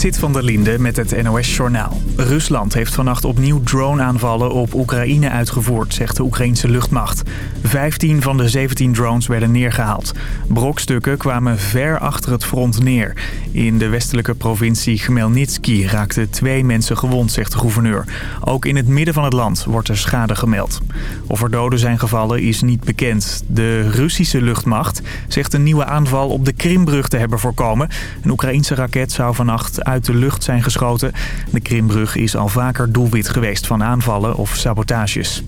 Zit van der Linde met het NOS-journaal. Rusland heeft vannacht opnieuw drone-aanvallen op Oekraïne uitgevoerd, zegt de Oekraïnse luchtmacht. 15 van de 17 drones werden neergehaald. Brokstukken kwamen ver achter het front neer. In de westelijke provincie Khmelnytsky raakten twee mensen gewond, zegt de gouverneur. Ook in het midden van het land wordt er schade gemeld. Of er doden zijn gevallen is niet bekend. De Russische luchtmacht zegt een nieuwe aanval op de Krimbrug te hebben voorkomen. Een Oekraïense raket zou vannacht uit de lucht zijn geschoten. De Krimbrug is al vaker doelwit geweest van aanvallen of sabotages.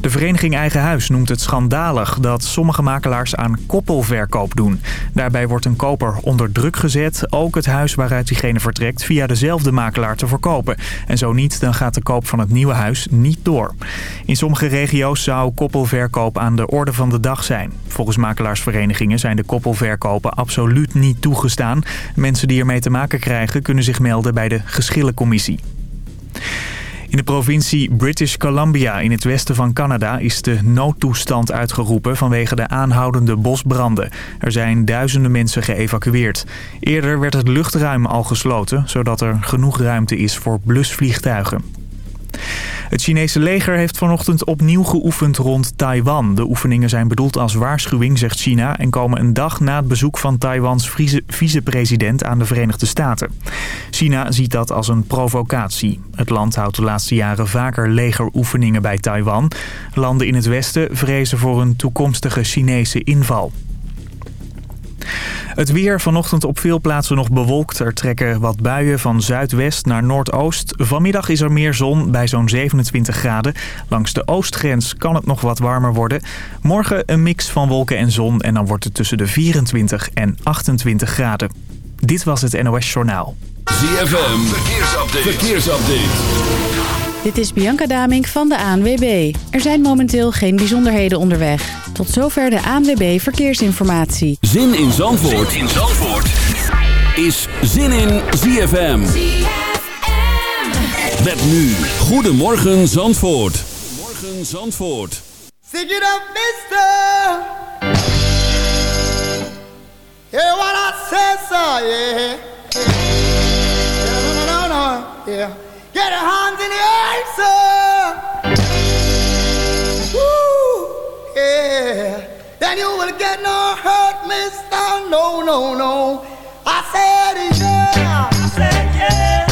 De vereniging Eigen Huis noemt het schandalig dat sommige makelaars aan koppelverkoop doen. Daarbij wordt een koper onder druk gezet ook het huis waaruit diegene vertrekt via dezelfde makelaar te verkopen. En zo niet, dan gaat de koop van het nieuwe huis niet door. In sommige regio's zou koppelverkoop aan de orde van de dag zijn. Volgens makelaarsverenigingen zijn de koppelverkopen absoluut niet toegestaan. Mensen die ermee te maken krijgen kunnen zich melden bij de geschillencommissie. In de provincie British Columbia in het westen van Canada is de noodtoestand uitgeroepen vanwege de aanhoudende bosbranden. Er zijn duizenden mensen geëvacueerd. Eerder werd het luchtruim al gesloten, zodat er genoeg ruimte is voor blusvliegtuigen. Het Chinese leger heeft vanochtend opnieuw geoefend rond Taiwan. De oefeningen zijn bedoeld als waarschuwing, zegt China... en komen een dag na het bezoek van Taiwans vicepresident aan de Verenigde Staten. China ziet dat als een provocatie. Het land houdt de laatste jaren vaker legeroefeningen bij Taiwan. Landen in het westen vrezen voor een toekomstige Chinese inval. Het weer vanochtend op veel plaatsen nog bewolkt. Er trekken wat buien van zuidwest naar noordoost. Vanmiddag is er meer zon bij zo'n 27 graden. Langs de oostgrens kan het nog wat warmer worden. Morgen een mix van wolken en zon en dan wordt het tussen de 24 en 28 graden. Dit was het NOS Journaal. ZFM, verkeersupdate. verkeersupdate. Dit is Bianca Damink van de ANWB. Er zijn momenteel geen bijzonderheden onderweg. Tot zover de ANWB Verkeersinformatie. Zin in Zandvoort, zin in Zandvoort. is Zin in ZFM. ZFM. Met nu, Goedemorgen Zandvoort. Goedemorgen Zandvoort. Sing it up, mister. Hear what I say, so, yeah. Yeah, no, no, no, yeah. Get your hands in the air, sir. Woo, yeah. Then you will get no hurt, mister. No, no, no. I said, yeah. I said, yeah.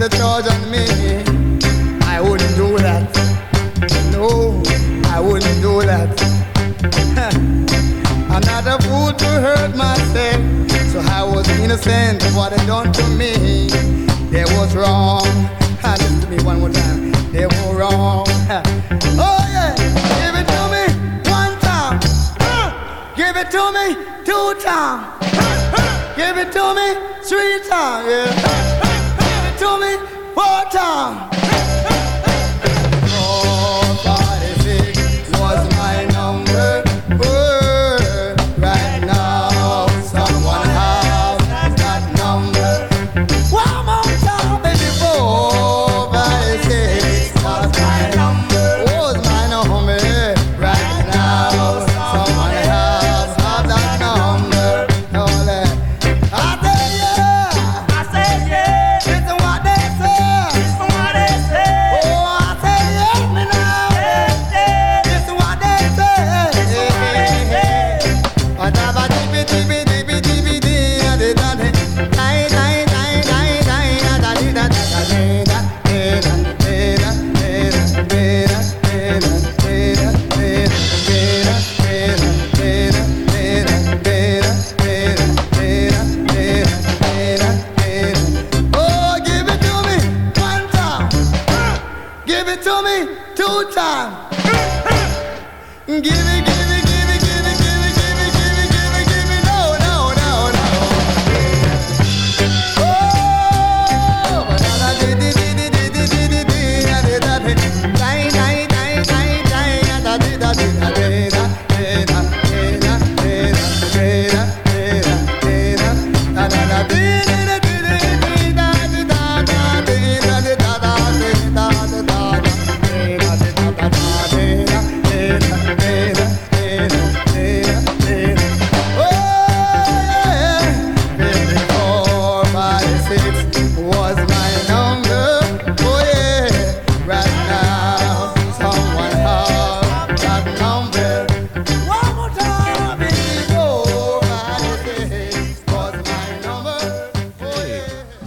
The charge on me. I wouldn't do that. No, I wouldn't do that. I'm not a fool to hurt myself. So I was innocent of what they done to me. They was wrong. Listen to me one more time. Wrong. Oh yeah, give it to me one time. Give it to me two times. Give it to me three times. Yeah Give it to me one time.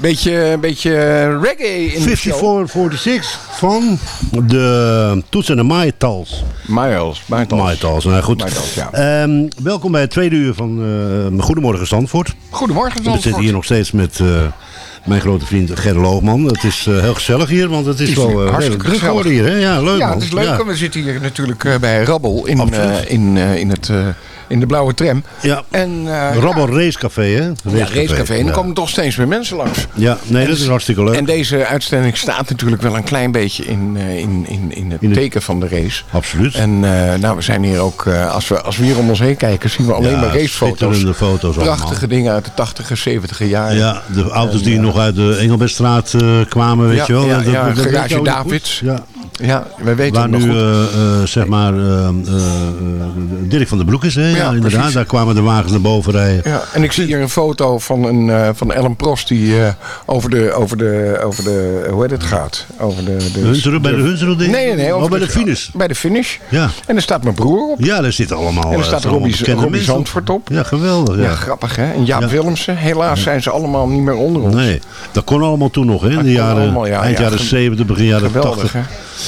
Beetje, beetje reggae in de show. 5446 van de Toets en. Miles. Miles. Maitals, nou goed. Maitals, ja. Ehm, welkom bij het tweede uur van eh, Goedemorgen Zandvoort. Goedemorgen, We zitten Zandvoort. hier nog steeds met eh, mijn grote vriend Gerrit Loogman. Het is eh, heel gezellig hier, want het is is wel eh, hartstikke redelijk druk geworden hier. Hè? Ja, leuk Ja, man. het is leuk. Ja. We zitten hier natuurlijk bij Rabbel in, eh, in, eh, in, het, eh, in de blauwe tram. Ja. En, eh, Rabbel Racecafé, hè? ja, racecafé. En Ja. komen toch steeds meer mensen langs. Ja, nee, dat is hartstikke leuk. En deze uitstelling staat natuurlijk wel een klein beetje in, eh, in, in, in het In teken van de race. Absoluut. En eh, nou, we zijn hier ook, als, we, als we hier om ons heen kijken, zien we alleen Ja, maar racefoto's. foto's allemaal. Prachtige dingen uit de 80e, 70e jaren. Ja, de auto's En, die nog uit de Engelbertstraat kwamen, weet Ja, je wel. ja, Dat- ja, dat- weet Garage Davids. Ja. Ja, wij weten Waar nu goed. eh, eh, zeg maar eh, Dirk van der Broek is, hè? Ja, inderdaad. precies. Daar kwamen de wagens naar boven rijden. Ja, en ik zie hier een foto van, een, van Ellen Prost die over, de, over, de, over de, hoe heet het gaat? Over de, de, bij de Hunsrud? Nee, nee, nee. Oh, over bij de finish. Bij de finish. Ja. En er staat mijn broer op. Ja, daar zitten allemaal. En er staat Robbie, Robbie mensen Zandvoort op. Ja, geweldig. Ja, Ja. grappig hè. En Jaap Ja. Willemsen. Helaas zijn ze allemaal niet meer onder ons. Nee, dat kon allemaal toen nog, hè? In de jaren, allemaal, ja, eind ja, jaren ge- 70, begin jaren Geweldig 80. hè.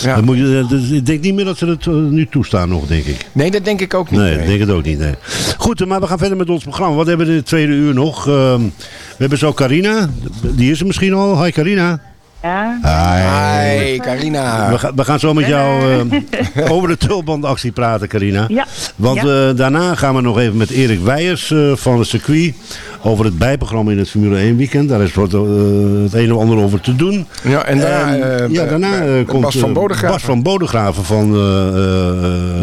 Ja. Moet je, eh, dat- ik denk niet meer dat ze het eh, nu toestaan nog, denk ik. Nee, dat denk ik ook niet. Nee, ik nee. denk het ook niet. Nee. Goed, maar we gaan verder met ons programma. Wat hebben we in het tweede uur nog? Ehm, we hebben zo Carina. Die is er misschien al. Hi Carina. Ja, Hi, Carina. We, ga- we gaan zo met jou eh, over de tulbandactie praten, Carina. Ja. Want Ja. eh, daarna gaan we nog even met Erik Weijers eh, van het circuit over het bijprogramma in het Formule 1 weekend. Daar is wat, eh, het een of ander over te doen. Ja, en daarna, eh, ja, daarna eh, komt Bas van Bodegraven. Bas van Bodegraven van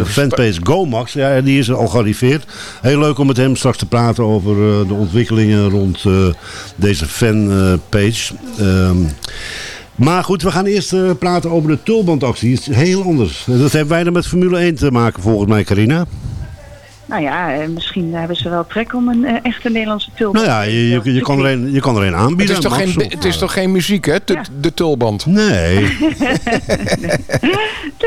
fanpage GoMax. Ja, die is al gearriveerd. Heel leuk om met hem straks te praten over de ontwikkelingen rond deze fanpage. Ehm maar goed, we gaan eerst praten over de tulbandactie. Het is heel anders. Dat heeft weinig met Formule 1 te maken volgens mij, Carina. Nou ja, eh, misschien hebben ze wel trek om een eh, echte Nederlandse tulband. Nou ja, je, je, je, kan, er een, je kan er een Het aanbieden. is, toch geen, het is toch geen muziek, hè? De, Ja. de tulband. Nee.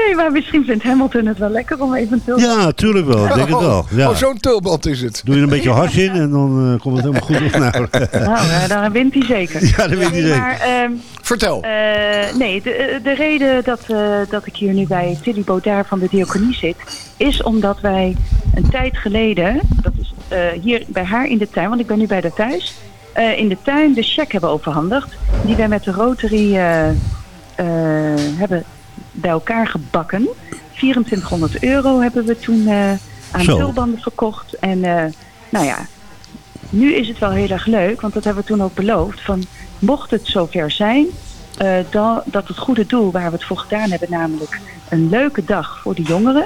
Nee, maar misschien vindt Hamilton het wel lekker om even een tulband... Ja, tuurlijk wel. Ik denk het wel. Ja. Oh, zo'n tulband is het. Doe je er een beetje hars in en dan eh, komt het helemaal goed. Nou, Nou, eh, dan wint hij zeker. ja, dat weet Nee, ik zeker. maar ehm, Vertel. eh, nee, de, de reden dat, eh, dat ik hier nu bij Tilly Baudard van de Diaconie zit... is omdat wij een tijd geleden, dat is eh, hier bij haar in de tuin... want ik ben nu bij haar thuis... eh, in de tuin de cheque hebben overhandigd... die wij met de Rotary eh, eh, hebben bij elkaar gebakken. 2400 euro hebben we toen eh, aan Zo. tulbanden verkocht. En eh, nou ja, nu is het wel heel erg leuk, want dat hebben we toen ook beloofd. Van, mocht het zover zijn, eh, dan, dat het goede doel waar we het voor gedaan hebben, namelijk een leuke dag voor de jongeren,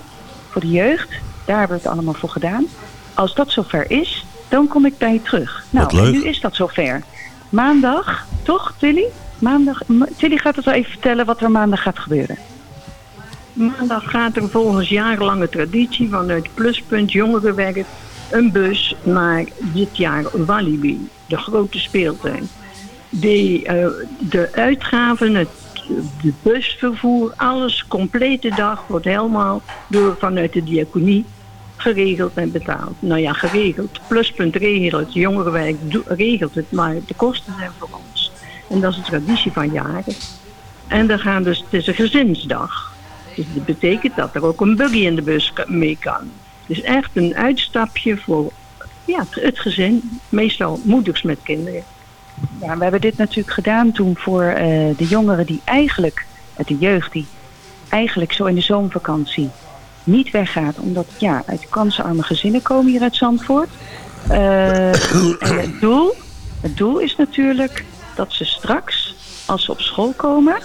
voor de jeugd, daar hebben we het allemaal voor gedaan. Als dat zover is, dan kom ik bij je terug. Nou, nu is dat zover. Maandag, toch Tilly? Maandag, Ma- Tilly gaat het wel even vertellen wat er maandag gaat gebeuren. Maandag gaat er volgens jarenlange traditie vanuit Pluspunt Jongerenwerk een bus naar dit jaar Walibi, de grote speeltuin. De, eh, de uitgaven, het de busvervoer, alles, complete dag wordt helemaal door vanuit de diaconie geregeld en betaald. Nou ja, geregeld. Pluspunt regelt het, jongerenwerk do- regelt het, maar de kosten zijn voor ons. En dat is een traditie van jaren. En dan gaan dus, het is een gezinsdag. Dus dat betekent dat er ook een buggy in de bus mee kan. Dus echt een uitstapje voor ja, het gezin, meestal moeders met kinderen. We hebben dit natuurlijk gedaan toen voor eh, de jongeren die eigenlijk, eh, de jeugd die eigenlijk zo in de zomervakantie niet weggaat. Omdat ja, uit kansenarme gezinnen komen hier uit Zandvoort. En het doel, het doel is natuurlijk dat ze straks, als ze op school komen,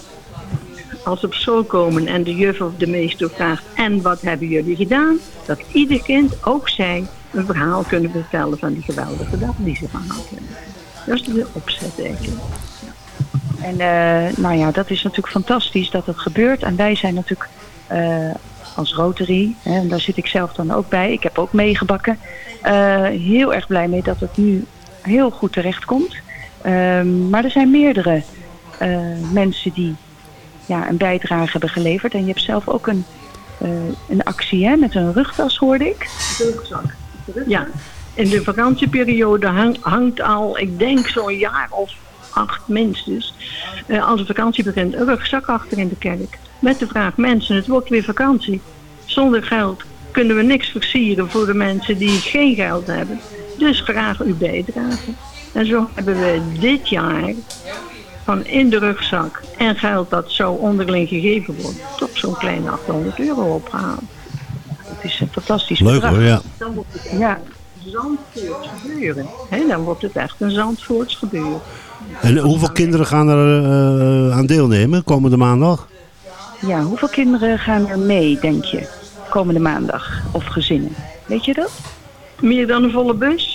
Als ze op school komen en de juf of de meester vraagt en wat hebben jullie gedaan, dat ieder kind, ook zij, een verhaal kunnen vertellen van die geweldige dag die ze gehad hebben. Dat is de opzet eigenlijk. En eh, nou ja, dat is natuurlijk fantastisch dat het gebeurt. En wij zijn natuurlijk eh, als Rotary, hè, en daar zit ik zelf dan ook bij, ik heb ook meegebakken, eh, heel erg blij mee dat het nu heel goed terecht komt. Ehm, maar er zijn meerdere mensen die ja, een bijdrage hebben geleverd. En je hebt zelf ook een, een actie hè, met een rugtas, hoorde ik. Ja, in de vakantieperiode hang- hangt al, ik denk zo'n jaar of acht minstens, uh, als de vakantie begint, een rugzak achter in de kerk. Met de vraag, mensen, het wordt weer vakantie. Zonder geld kunnen we niks versieren voor de mensen die geen geld hebben. Dus graag uw bijdrage. En zo hebben we dit jaar van in de rugzak en geld dat zo onderling gegeven wordt, toch zo'n kleine 800 euro opgehaald. Dat is een fantastisch Leuk hoor, ja. Het ja, Zandvoorts gebeuren. He, dan wordt het echt een Zandvoorts gebeuren. En hoeveel kinderen gaan er uh, aan deelnemen komende maandag? Ja, hoeveel kinderen gaan er mee, denk je, komende maandag? Of gezinnen? Weet je dat? Meer dan een volle bus.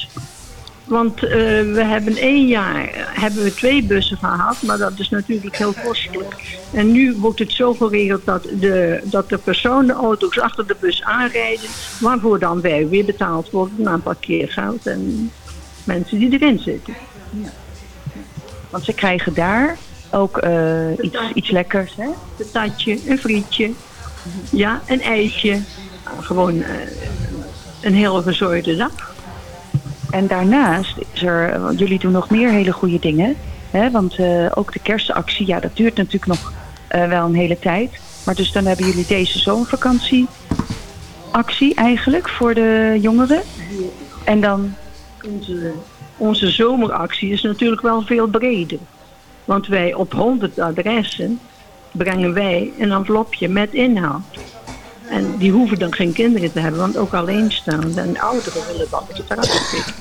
Want uh, we hebben één jaar hebben we twee bussen gehad, maar dat is natuurlijk heel kostelijk. En nu wordt het zo geregeld dat de, dat de personenauto's achter de bus aanrijden, waarvoor dan wij weer betaald worden aan parkeergeld en mensen die erin zitten. Want ze krijgen daar ook uh, iets, iets lekkers, hè? Een tatje, een frietje, ja, een ijsje. Gewoon uh, een heel verzorgde dag. En daarnaast is er, jullie doen nog meer hele goede dingen. Hè? Want uh, ook de kerstactie, ja, dat duurt natuurlijk nog uh, wel een hele tijd. Maar dus dan hebben jullie deze zomervakantie actie eigenlijk voor de jongeren. En dan... Onze, onze zomeractie is natuurlijk wel veel breder. Want wij op 100 adressen brengen wij een envelopje met inhoud. En die hoeven dan geen kinderen te hebben, want ook alleenstaande en ouderen willen dat het eruit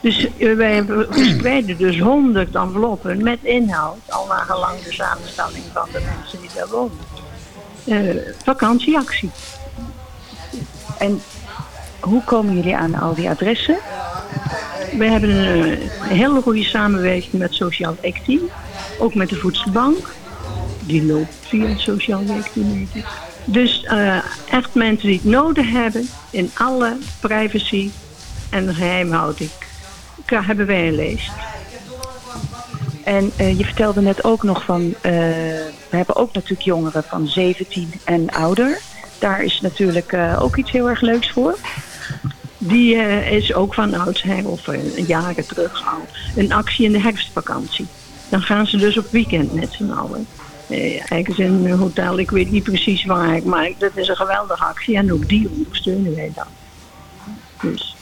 Dus uh, wij verspreiden dus honderd enveloppen met inhoud, al nagelang de samenstelling van de mensen die daar wonen. Uh, vakantieactie. En hoe komen jullie aan al die adressen? We hebben een, een hele goede samenwerking met Sociaal Werkteam. Ook met de Voedselbank. Die loopt via Sociaal Werkteam. Dus uh, echt mensen die het nodig hebben in alle privacy en geheimhouding hebben wij een lijst. En uh, je vertelde net ook nog van, uh, we hebben ook natuurlijk jongeren van 17 en ouder. Daar is natuurlijk ook iets heel erg leuks voor. Die is ook van oudsher of jaren terug al een actie in de herfstvakantie. Dan gaan ze dus op weekend met z'n allen. Eh, ergens in een hotel, ik weet niet precies waar, maar dat is een geweldige actie en ook die ondersteunen wij dan. Dus.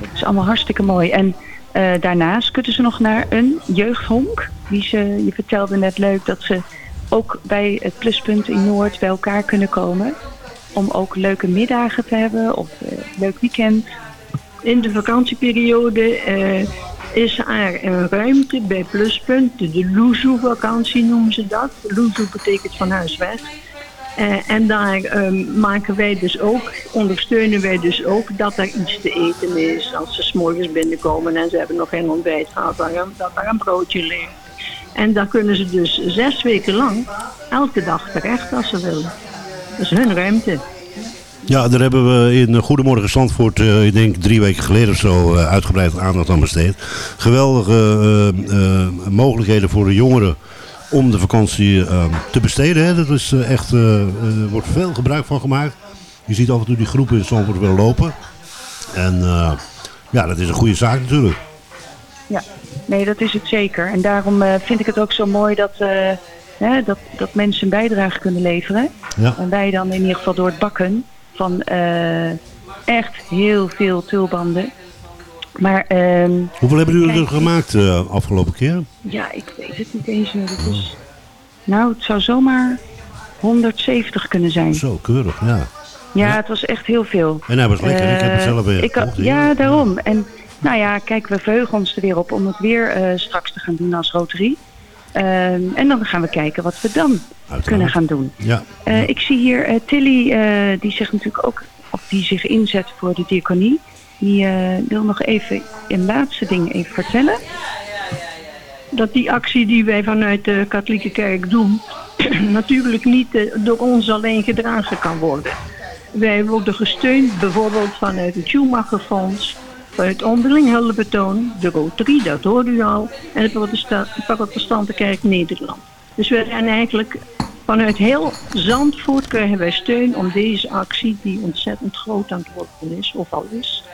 Dat is allemaal hartstikke mooi. En uh, daarnaast kunnen ze nog naar een jeugdhonk. Die ze, je vertelde net leuk dat ze ook bij het pluspunt in Noord bij elkaar kunnen komen. Om ook leuke middagen te hebben of uh, leuk weekend. In de vakantieperiode is er een ruimte bij Pluspunt, de Loezoe-vakantie noemen ze dat. Loezoe betekent van huis weg. Uh, en daar um, maken wij dus ook, ondersteunen wij dus ook dat er iets te eten is. Als ze s'morgens binnenkomen en ze hebben nog geen ontbijt gehad, dat er een broodje ligt. En daar kunnen ze dus zes weken lang elke dag terecht als ze willen. Dat is hun ruimte. Ja, daar hebben we in Goedemorgen Zandvoort, uh, ik denk drie weken geleden of zo, uh, uitgebreid aandacht aan besteed. Geweldige uh, mogelijkheden voor de jongeren om de vakantie te besteden. Hè. Dat is echt, er wordt veel gebruik van gemaakt. Je ziet af en toe die groepen in Zandvoort wel lopen. En ja, dat is een goede zaak natuurlijk. Ja, nee, dat is het zeker. En daarom vind ik het ook zo mooi dat... Hè, dat, dat mensen een bijdrage kunnen leveren. Ja. En wij dan in ieder geval door het bakken van uh, echt heel veel tulbanden. Maar, uh, Hoeveel hebben jullie er gemaakt uh, afgelopen keer? Ja, ik weet het niet eens meer. Het is, nou, het zou zomaar 170 kunnen zijn. Zo, keurig, ja. Ja, het was echt heel veel. En hij was lekker, ik heb het zelf weer ik, Ja, daarom. En nou ja, kijk, we verheugen ons er weer op om het weer uh, straks te gaan doen als roterie. Uh, en dan gaan we kijken wat we dan Uiteraard. kunnen gaan doen. Ja. Uh, ik zie hier uh, Tilly, die zich natuurlijk ook, of die zich inzet voor de diaconie. Die wil nog even een laatste ding even vertellen. Dat die actie die wij vanuit de katholieke kerk doen, natuurlijk niet door ons alleen gedragen kan worden. Wij worden gesteund bijvoorbeeld vanuit het Schumacher-fonds, het onderling hulpbetoon, de Rotary, dat hoorde u al, en de protestante kerk Nederland. Dus we zijn eigenlijk vanuit heel Zandvoort krijgen wij steun om deze actie, die ontzettend groot aan het worden is, of al is,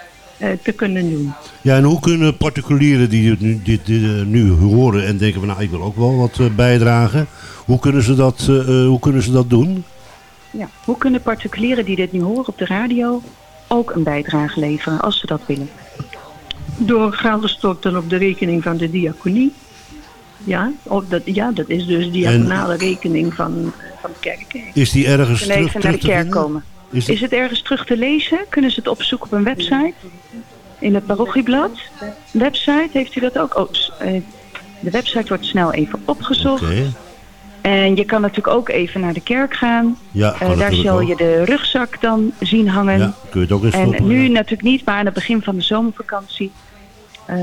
te kunnen doen. Ja, en hoe kunnen particulieren die dit nu, dit, nu horen en denken van nou ik wil ook wel wat bijdragen. Hoe kunnen ze dat, hoe kunnen ze dat doen? Ja, hoe kunnen particulieren die dit nu horen op de radio ook een bijdrage leveren als ze dat willen? Door geld te storten op de rekening van de diaconie. Ja, of dat, ja dat is dus de diaconale rekening van, van de kerk. Is die ergens terug, even naar de kerk komen? Is, is, het ergens terug te lezen? Kunnen ze het opzoeken op een website? In het parochieblad? Website, heeft u dat ook? Oh, de website wordt snel even opgezocht. En je kan natuurlijk ook even naar de kerk gaan. Ja, uh, daar zal je de rugzak dan zien hangen. Ja, kun je het ook eens En nu natuurlijk niet, maar aan het begin van de zomervakantie. Uh,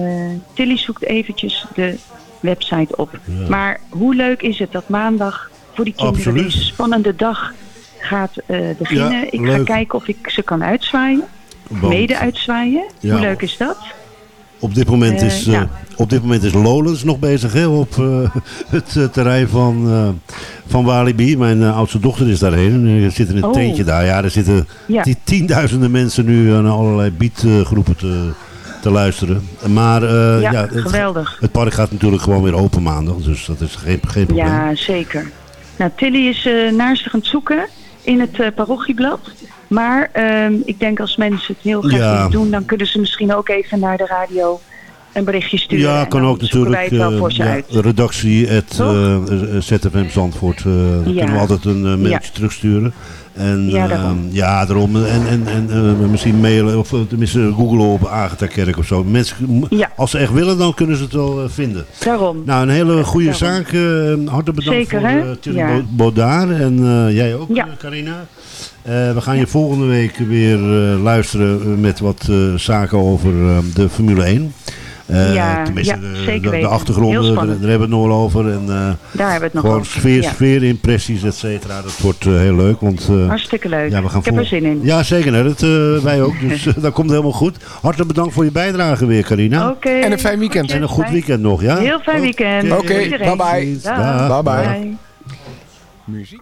Tilly zoekt eventjes de website op. Maar hoe leuk is het dat maandag voor die kinderen Absoluut. deze spannende dag gaat uh, beginnen. ik ga kijken of ik ze kan uitzwaaien. Mede uitzwaaien. Hoe leuk is dat? Op dit moment is, uh, op dit moment is Lowlands nog bezig hè, op uh, het terrein van, van Walibi. Mijn oudste dochter is daarheen. Er zit in een oh. tentje daar. Ja, er zitten ja. tienduizenden mensen nu aan allerlei beatgroepen te, te luisteren. Maar ja, ja. Het park gaat natuurlijk gewoon weer open maandag. Dus dat is geen, geen probleem. Ja, zeker. Nou, Tilly is naar zich aan het zoeken in het parochieblad. Maar uh, ik denk als mensen het heel graag ja. doen, dan kunnen ze misschien ook even naar de radio een berichtje sturen. Ja, kan ook natuurlijk. Uh, ja, redactie at uh, ZFM Zandvoort. Uh, ja. kunnen we altijd een mailtje ja. terugsturen. En, ja, daarom. ja, daarom. En, en, en misschien mailen of tenminste googlen op Agatha Kerk of zo. Mensen, als ze echt willen, dan kunnen ze het wel vinden. Daarom. Nou, een hele goede zaak. hartelijk bedankt Zeker, voor uh, Baudard. En jij ook, Carina. Uh, we gaan je volgende week weer uh, luisteren met wat uh, zaken over de Formule 1. Ja, tenminste, ja, zeker de, de achtergronden, daar, daar, hebben we het nog over. En, daar hebben we het nog gewoon over. Sfeer, ja. sfeerimpressies, et cetera. Dat wordt heel leuk. Want, Hartstikke leuk. Ja, we gaan Ik heb er zin in. Ja, zeker. Hè, dat, wij ook. Dus dat komt helemaal goed. Hartelijk bedankt voor je bijdrage weer, Carina. En een fijn weekend. En een goed weekend nog, ja? Heel fijn weekend. Oké, okay. bye bye. Bye bye. Muziek.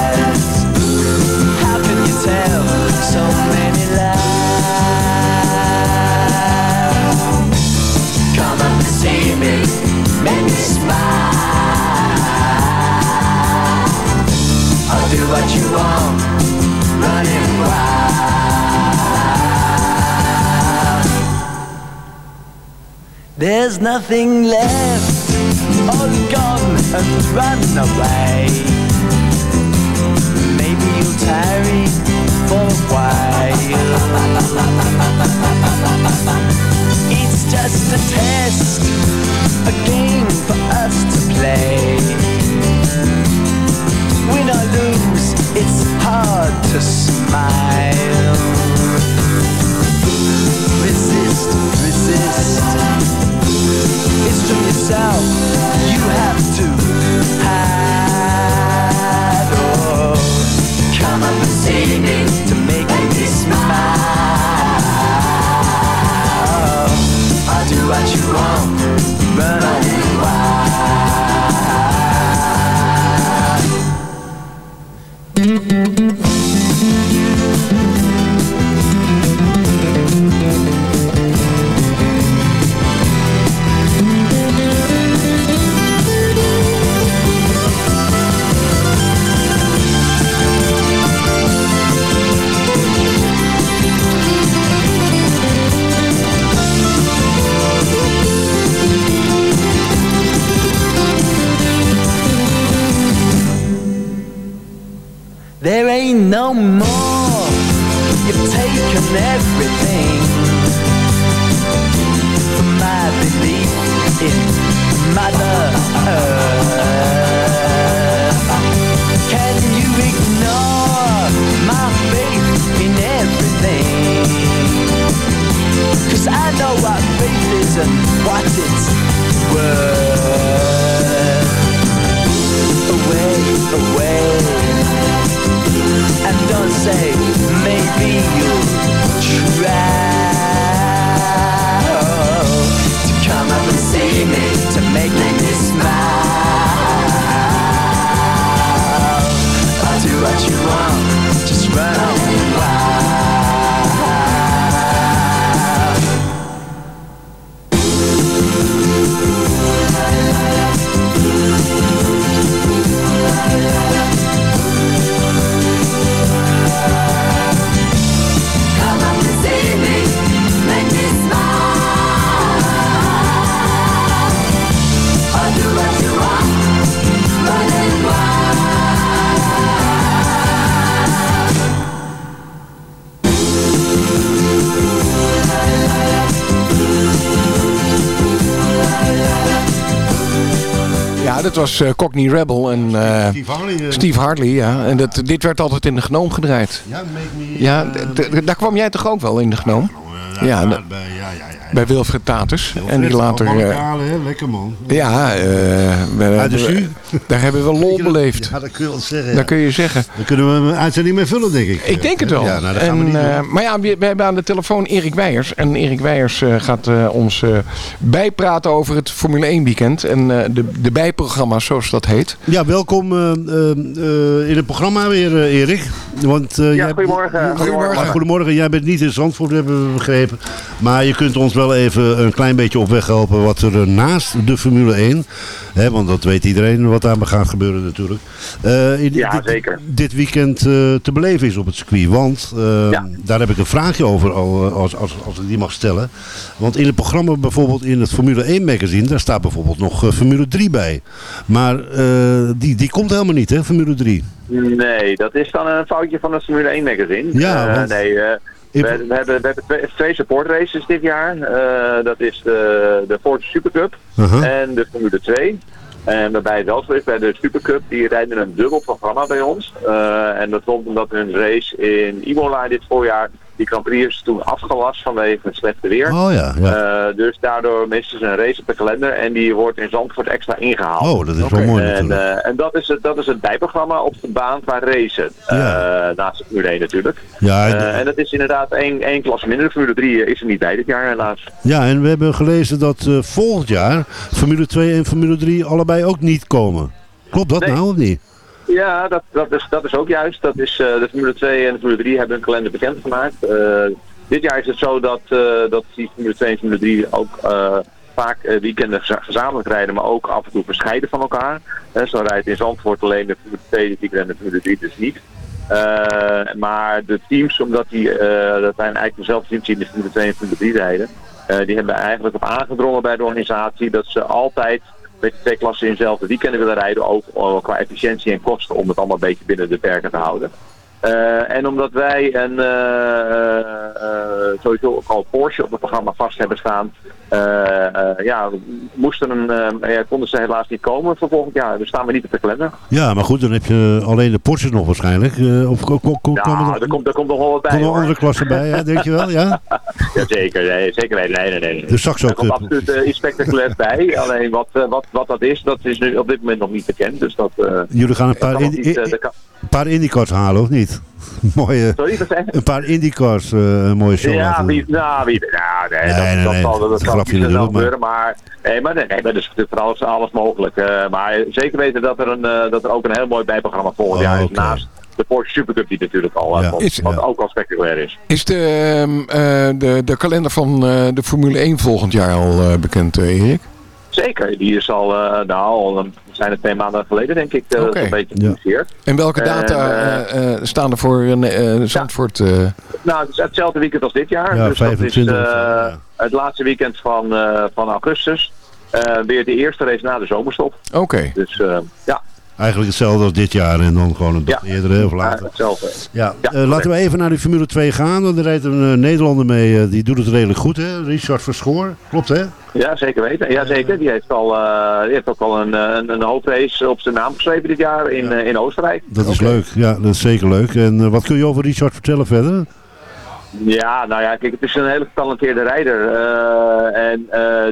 so many lies. Come and see me, make me smile. I'll do what you want, running wild. There's nothing left, all gone and run away. Maybe you'll tarry for a while. It's just a test, a game for us to play. Win or lose, it's hard to smile. Resist, resist. It's from yourself you have to. Oh, come and see me you want, know what faith is and what it's worth. Away, away. And don't say, maybe you'll try to come up and see me, to make me smile. I'll do what you want. Dat was eh, Cockney Rebel en eh, Steve Harley. eh, Steve Harley. Ja. En dat, dit werd altijd in de Gnoom gedraaid. Ja, make me... Ja, daar kwam jij toch ook wel in de Gnoom? ja, ja, de- bij, Wilfred Tatus. En die later... eh, hè? Lekker man. ja, eh, we- daar hebben we lol beleefd. Ja, dat kun je wel zeggen. Dat Ja. kun je zeggen. Daar kunnen we een uitzending mee vullen, denk ik. Ik denk het wel. Ja, nou, dat gaan we En, niet doen. eh, maar ja, we, we hebben aan de telefoon Erik Weijers. En Erik Weijers eh, gaat eh, ons bijpraten over het Formule 1 weekend. En eh, de, de bijprogramma's, zoals dat heet. Ja, welkom eh, eh, eh, in het programma weer, Erik. Want, eh, goedemorgen. Goedemorgen. Goedemorgen. Jij bent niet in Zandvoort, hebben we begrepen. Maar je kunt ons wel even een klein beetje op weg helpen wat er eh, naast de Formule 1... Hè, want dat weet iedereen wat daar gaat gebeuren natuurlijk. eh, in- Ja, dit, zeker. Dit weekend eh, te beleven is op het circuit. Want eh, Ja. daar heb ik een vraagje over al, als, als, als ik die mag stellen. Want in het programma bijvoorbeeld in het Formule 1 magazine... daar staat bijvoorbeeld nog Formule 3 bij. Maar die, die komt helemaal niet, hè, Formule 3. Nee, dat is dan een foutje van het Formule 1 magazine. Ja, want- nee, we, we hebben, we hebben twee, twee support races dit jaar. Eh, dat is de, de Ford Supercup Uh-huh. en de Formule 2. En waarbij het wel zo is, bij de Supercup, die rijden een dubbel programma bij ons. Eh, en dat komt omdat hun race in Imola dit voorjaar, die Grand Prix is toen afgelast vanwege het slechte weer. Oh ja, ja. Eh, dus daardoor missen ze een race op de kalender en die wordt in Zandvoort extra ingehaald. Oh, dat is wel mooi En, eh, en dat, is het, dat is het bijprogramma op de baan qua racen. eh, naast de Formule 1 natuurlijk. Ja, en- en dat is inderdaad één, één klasse minder. De Formule 3 is er niet bij dit jaar helaas. Ja, en we hebben gelezen dat volgend jaar Formule 2 en Formule 3 allebei ook niet komen. Klopt dat Nee. nou of niet? Ja, dat, dat, is, dat is ook juist. Dat is, eh, de Formule 2 en de Formule 3 hebben hun kalender bekendgemaakt. Eh dit jaar is het zo dat, eh, dat Formule 2 en Formule 3 ook vaak weekenden geza- gezamenlijk rijden, maar ook af en toe verscheiden van elkaar. Zo rijdt in Zandvoort alleen de Formule 2 dit weekend en de Formule 3 dus niet. Eh, maar de teams, omdat die, eh, dat zijn eigenlijk dezelfde teams die de Formule 2 en Formule 3 rijden, eh, die hebben eigenlijk op aangedrongen bij de organisatie dat ze altijd met de twee klassen in hetzelfde weekenden willen rijden, ook eh, qua efficiëntie en kosten, om het allemaal een beetje binnen de perken te houden. Eh, en omdat wij een, eh, eh, sowieso ook al Porsche op het programma vast hebben staan, ja, moesten een, ja, konden ze helaas niet komen voor volgend jaar. Dus staan we niet op de kalender. Ja, maar goed, dan heb je alleen de Porsches nog waarschijnlijk. Of komen Nou, er, er komt, er komt nog wel wat bij er hoor. andere klassen bij, hè, denk je wel? Ja? Ja, zeker. Nee, zeker. Nee, nee, nee. nee. De Saxo er komt absoluut iets spectaculairs bij. Alleen wat, wat, wat dat is, dat is nu op dit moment nog niet bekend. Dus dat, Jullie gaan een paar, in, in- paar Indycars halen, of niet? mooie, Sorry, wat een paar Indycars, eh, een mooie show Ja, wie, nou, wie, nou, nee, Nee, dat, nee, dat nee, zal, dat zal grapje niet snel gebeuren, maar, nee, maar, nee, nee, maar dus, voor alles, alles mogelijk. Eh, maar zeker weten dat er, een, eh, dat er ook een heel mooi bijprogramma volgend Oh, jaar is, oké. naast de Porsche Supercup die natuurlijk al, Ja. komt, Is- wat ja. ook al spectaculair is. Is de, ehm, eh, de, de kalender van eh, de Formule 1 volgend jaar al eh, bekend, Erik? Zeker, die is al, eh, nou, al, zijn het twee maanden geleden denk ik, eh, een beetje Ja. gepubliceerd. En welke data Eh, eh, eh, staan er voor eh, eh, Zandvoort? eh? Nou, het is hetzelfde weekend als dit jaar. Ja, dus 25 dat is eh, ja. het laatste weekend van, eh, van augustus. Eh, weer de eerste race na de zomerstop. Oké. Dus eh, ja, Eigenlijk hetzelfde als dit jaar en dan gewoon een dag eerder of later. hetzelfde. Ja, Ja, eh, laten we even naar de Formule 2 gaan. Want er rijdt een eh, Nederlander mee, eh, die doet het redelijk goed hè. Richard Verschoor, klopt hè? Ja, zeker weten. Ja, zeker. Die heeft, al, die heeft ook al een, een, een hoofdrace op zijn naam geschreven dit jaar in, in Oostenrijk. Dat is leuk, ja, dat is zeker leuk. En wat kun je over Richard vertellen verder? Ja, nou ja, kijk, het is een hele getalenteerde rijder. en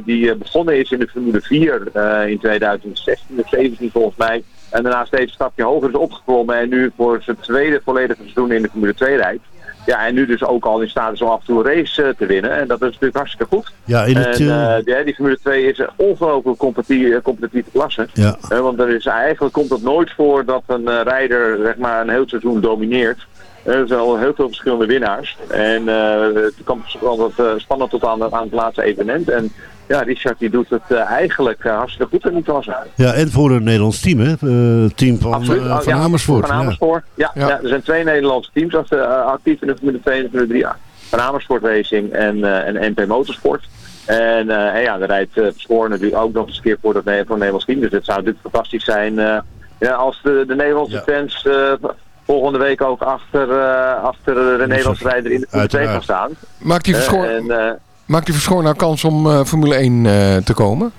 die begonnen is in de Formule 4 eh, in 2016 of 17 volgens mij. En daarna steeds een stapje hoger is opgeklommen. En nu voor zijn tweede volledige seizoen in de Formule 2 rijdt. Ja, en nu dus ook al in staat is om af en toe een race eh, te winnen. En dat is natuurlijk hartstikke goed. Ja, in het, en, eh, eh, die, die Formule 2 is een ongelooflijk competitieve, competitieve klasse. Ja. Want er is, eigenlijk komt het nooit voor dat een rijder zeg maar, een heel seizoen domineert. Er zijn al heel veel verschillende winnaars. En het kan altijd spannend tot aan, aan het laatste evenement. En ja, Richard die doet het eh, eigenlijk eh, hartstikke goed in die klasse. ja, en voor een Nederlands team, hè? Eh, Het team van, Absoluut. eh, Oh, van ja, Amersfoort. Van ja. Amersfoort. Ja, Ja. ja. er zijn twee Nederlandse teams act- actief in de Formule 2 en de Formule 3. Ja. Van Amersfoort Racing en, eh, en MP Motorsport. En, eh, en ja, daar rijdt uh, Spoor natuurlijk ook nog eens een keer voor, dat, voor het Nederlands team. Dus het zou natuurlijk fantastisch zijn eh, ja, als de, de Nederlandse Ja. fans eh, volgende week ook achter, eh, achter de Nederlandse rijder in de Formule 2 gaan staan. Maakt die Verschoor, en, eh, maakt die Verschoor nou kans om eh, Formule 1 eh, te komen?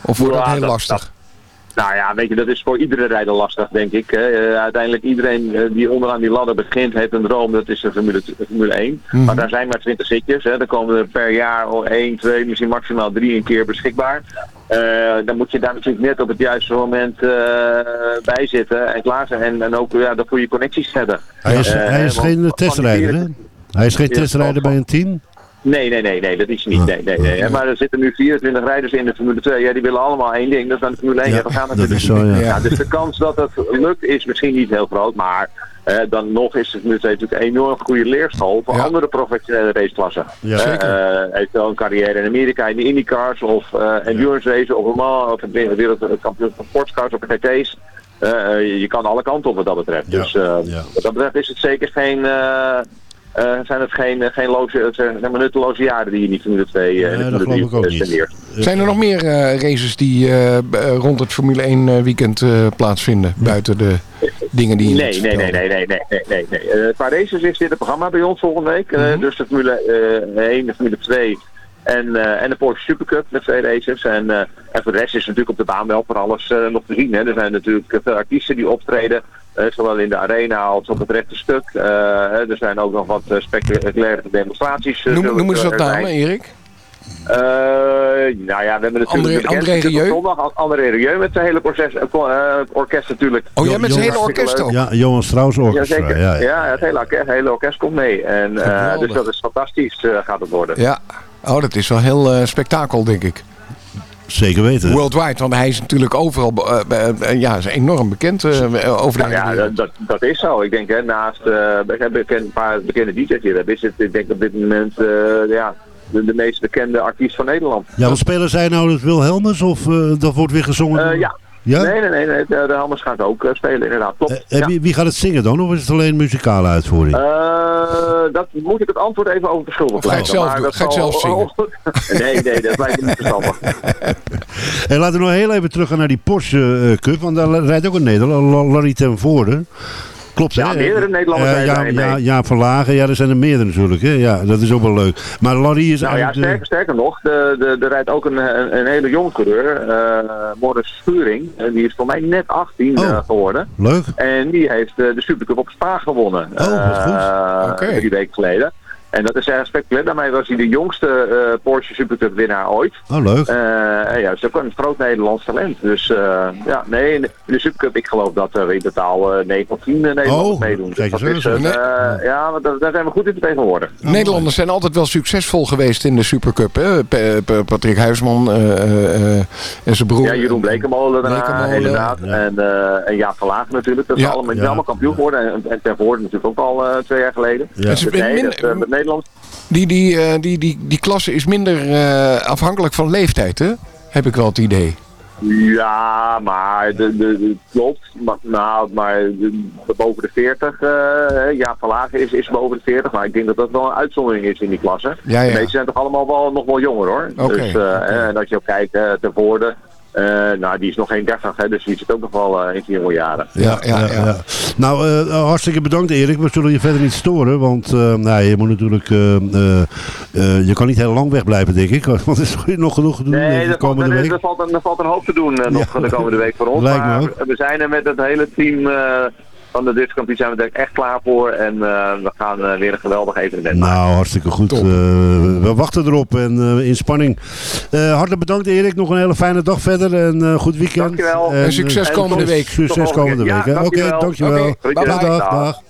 Of wordt dat heel dat- lastig? Nou ja, weet je, dat is voor iedere rijder lastig, denk ik. hè. Eh, uiteindelijk iedereen die onderaan die ladder begint, heeft een droom. Dat is de Formule, de Formule 1. Mhm. Maar daar zijn maar 20 zitjes. Hè. Er komen er per jaar al 1, 2, misschien maximaal 3 een keer beschikbaar. Eh, dan moet je daar natuurlijk net op het juiste moment eh, bij zitten en klaar zijn. En, en ook ja, dat voor je connecties hebben. Hij is, hij is geen testrijder, hè? 24 Hij is geen testrijder bij een team? Nee, nee, nee, nee, dat is niet. Ah, Nee, nee, nee. ah. Maar er zitten nu 24 rijders in de Formule 2. Ja, die willen allemaal één ding. Dat is aan de Formule 1. Ja, Ja, we gaan dat natuurlijk is zo, niet. ja. dus de kans dat het lukt is misschien niet heel groot. Maar eh, dan nog is de Formule 2 natuurlijk een enorm goede leerschool voor Ja. andere professionele raceklassen. Ja, Eh, zeker. eh, heeft wel een carrière in Amerika in de IndyCars of eh endurance race of Mans of het wereldkampioen van sportscars of GT's. Je kan alle kanten op wat dat betreft. Ja, Dus eh, ja. wat dat betreft is het zeker geen... eh, zijn het geen, eh, geen loze, zeg maar nutteloze jaren die je niet Formule 2 eh, dat Formule geloof ik ook 3 niet. spendeert. Zijn er nog meer eh, races die rond het Formule 1 eh, weekend eh, plaatsvinden? Buiten de dingen die je Nee, nee, nee, nee, nee, nee, nee, nee. Eh, qua races is dit het programma bij ons volgende week. Eh, Mhm. Dus de Formule eh, 1, de Formule 2 en, eh, en de Porsche Supercup met twee races. En, eh, en voor de rest is natuurlijk op de baan wel voor alles eh, nog te zien. Hè. Er zijn natuurlijk veel artiesten die optreden. Eh, zowel in de arena als op het rechte stuk. Eh, er zijn ook nog wat eh, spectaculaire demonstraties. Noem, noem eens wat namen, Erik. Eh, nou ja, we hebben natuurlijk André- André natuurlijk Rieu? zondag. André Rieu met zijn hele proces, orkest natuurlijk. Oh, jij met zijn hele orkest ook? Ja, Johan Strauss. Jazeker. Ja, Ja, ja. het hele orkest, hele orkest komt mee. En, eh, dus dat is fantastisch eh, gaat het worden. Ja. Oh, dat is wel heel eh, spektakel, denk ik. Zeker weten. Worldwide, want hij is natuurlijk overal eh, eh, eh, ja, is enorm bekend eh, over de Nou ja, dat, dat, dat is zo. Ik denk, hè, naast eh, we hebben bekend, een paar bekende DJ's hier hebben, is het ik denk op dit moment eh, ja, de, de meest bekende artiest van Nederland. Ja, wat spelen zij nou het Wilhelmus of eh, dat wordt weer gezongen? Eh, ja. Ja? Nee, nee, nee, nee, de, de Helmers gaat ook eh, spelen, inderdaad. Klopt. Eh, Ja. wie, wie gaat het zingen dan? Of is het alleen muzikale uitvoering? Eh, dat moet ik het antwoord even over verschuldigd Of ga zelf doen? dat Ga je het zal- zelf nee, nee, dat lijkt me niet verstandig. En laten we nog heel even terug gaan naar die Porsche eh, Cup. Want daar rijdt ook een Nederlander, La- Larry ten Voorde. Klopt, Ja, hè? meerdere Nederlanders Eh, ja, ja, ja, Verlagen. Ja, er zijn er meerdere natuurlijk. Hè? Ja, dat is ook wel leuk. Maar Larry is Nou ja, sterker, sterker nog, de, de, er rijdt ook een, een, een hele jonge coureur, eh Morris Schuring. En die is voor mij net 18 Oh. eh, geworden. de- Leuk. En die heeft de Supercup op Spa gewonnen. Oh, wat goed. Oké. Drie weken geleden. En dat is erg spectaculair. Daarmee was hij de jongste eh, Porsche Supercup winnaar ooit. Oh, leuk. Eh, en ja, is ook een groot Nederlands talent. Dus eh, ja, nee, in de, Supercup, ik geloof dat er in totaal eh 9 of 10 Nederlanders Oh, meedoen. Dus dat is, eh, ja, want daar, daar zijn we goed in vertegenwoordigd. Nederlanders zijn altijd wel succesvol geweest in de Supercup. Hè? Pa- Pa- Patrick Huisman eh, eh, eh, en zijn broer. Ja, Jeroen Blekemolen daarna, Blekemolen, inderdaad. ja. En, eh en Jaap Verlaag natuurlijk. Dat is Ja. allemaal, Ja. allemaal kampioen geworden. En, en Ter Voorde natuurlijk ook al twee jaar geleden. Ja. Dus nee, dat, Nederland. die, die, eh, die, die, die klasse is minder eh, afhankelijk van leeftijd, hè? Heb ik wel het idee. Ja, maar de, de, de- klopt. Maar, nou, maar de, de boven de 40, eh ja, Verlaag is, is boven de 40. Maar ik denk dat dat wel een uitzondering is in die klasse. Ja, ja. De meeste zijn toch allemaal wel, nog wel jonger hoor. Dus, oké. En als je ook kijkt, eh Ter Voorde. Eh, nou, die is nog geen 30, hè, dus die zit ook nog wel eh, in zijn jonge jaren. Ja, ja, ja. Nou, eh, hartstikke bedankt Erik. We zullen je verder niet storen. Want eh, nou, je moet natuurlijk... eh, eh, eh, je kan niet heel lang wegblijven, denk ik. Want er is nog genoeg te doen Nee, de valt, komende er, week. er, valt, een, er valt een hoop te doen nog Ja. de komende week voor ons. Lijkt me maar ook. we zijn er met het hele team eh, van de Dutch zijn we er echt klaar voor. En we gaan weer een geweldig evenement nou, maken. Nou, hartstikke goed. we wachten erop en in spanning. hartelijk bedankt Erik. Nog een hele fijne dag verder en goed weekend. Dankjewel. En, succes komende week. Succes komende week. Oké, okay, dankjewel. Okay, dag. dag. dag.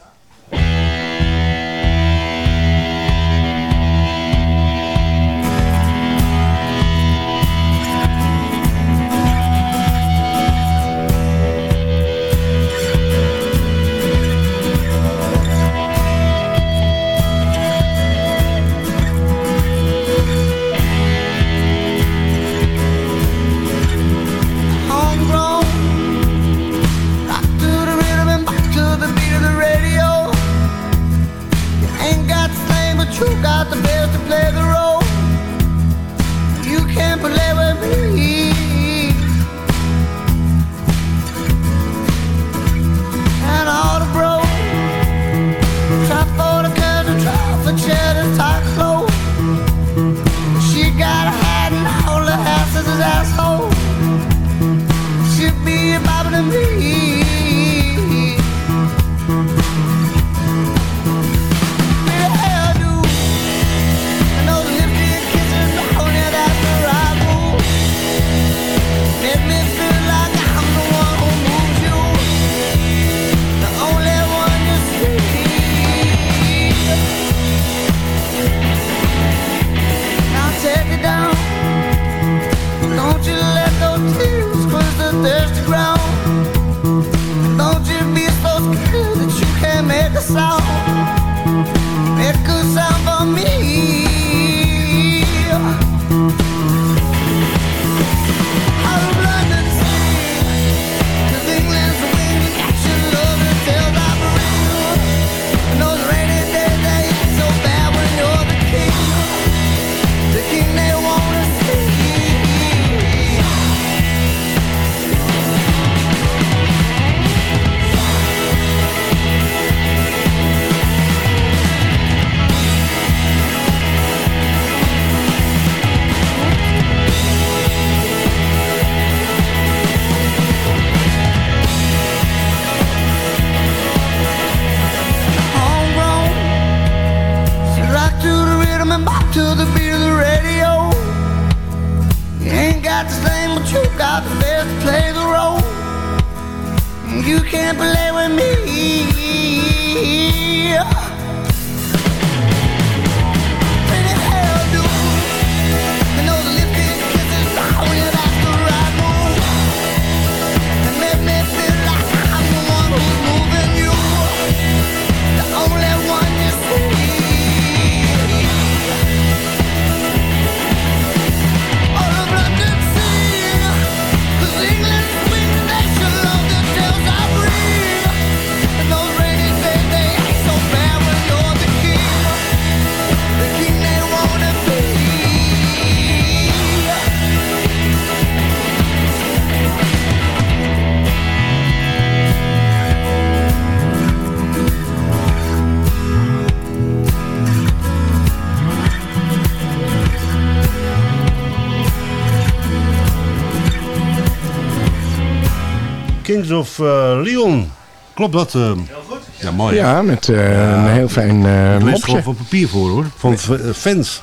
Kings of uh, Leon. Klopt dat? Uh, heel goed. Ja, mooi. Ja, met uh, ja, een heel fijn uh, mopje. van papier voor hoor. Van fans.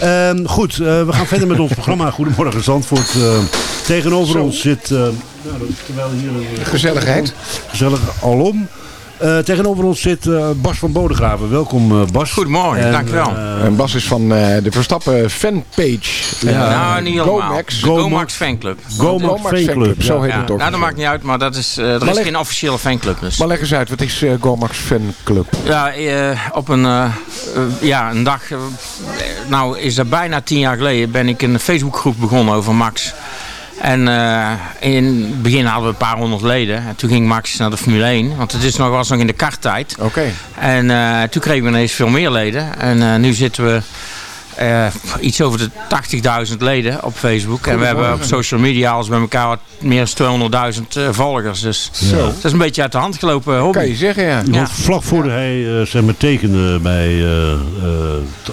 Ehm, goed, we gaan verder met ons programma. Goedemorgen Zandvoort. tegenover ons zit... nou, terwijl hier een... Gezelligheid. Gezellig alom. Uh, tegenover ons zit uh, Bas van Bodegraven. Welkom uh, Bas. Goedemorgen, en, dankjewel. en Bas is van de Verstappen fanpage. Ja. Nou, niet helemaal. Gomax. Gomax fanclub. Gomax, Gomax fanclub, zo heet ja. het ook. Nou, dat maakt niet uit, maar dat is, er is geen officiële fanclub. Dus. Maar leg eens uit, wat is Gomax fanclub? Ja, op een, ja, een dag, nou is dat bijna tien jaar geleden, ben ik een Facebookgroep begonnen over Max. En uh, in het begin hadden we een paar honderd leden. En toen ging Max naar de Formule 1. Want het is nog, was nog in de karttijd. Oké. En uh, toen kregen we ineens veel meer leden. En uh, nu zitten we eh, iets over de 80.000 leden op Facebook. En we hebben op social media als bij elkaar wat meer dan 200.000 eh, volgers. Dus Zo. dat is een beetje uit de hand gelopen hobby. Kan je zeggen, ja. Vlak voor hij eh, zeg maar, tekende bij eh eh,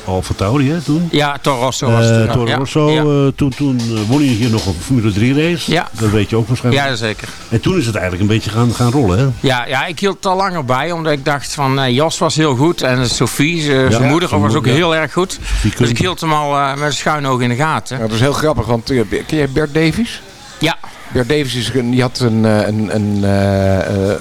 Alfa Tauri hè, toen. Ja, Toro Rosso was Eh, het. Toro ja. Rosso, Ja. toen, toen won hij hier nog een Formule 3 race. Ja. Dat weet je ook waarschijnlijk. Ja, zeker. En toen is het eigenlijk een beetje gaan, gaan rollen. Hè? Ja, ja, ik hield het al langer bij, omdat ik dacht van eh, Jos was heel goed en Sophie, zijn moeder, was ook heel erg goed. Dus ik hield hem al eh, met een schuin oog in de gaten. Ja, dat is heel grappig, want eh, ken jij Bert Davies? Ja. Bert Davies is, een- die had een, eh, een, een,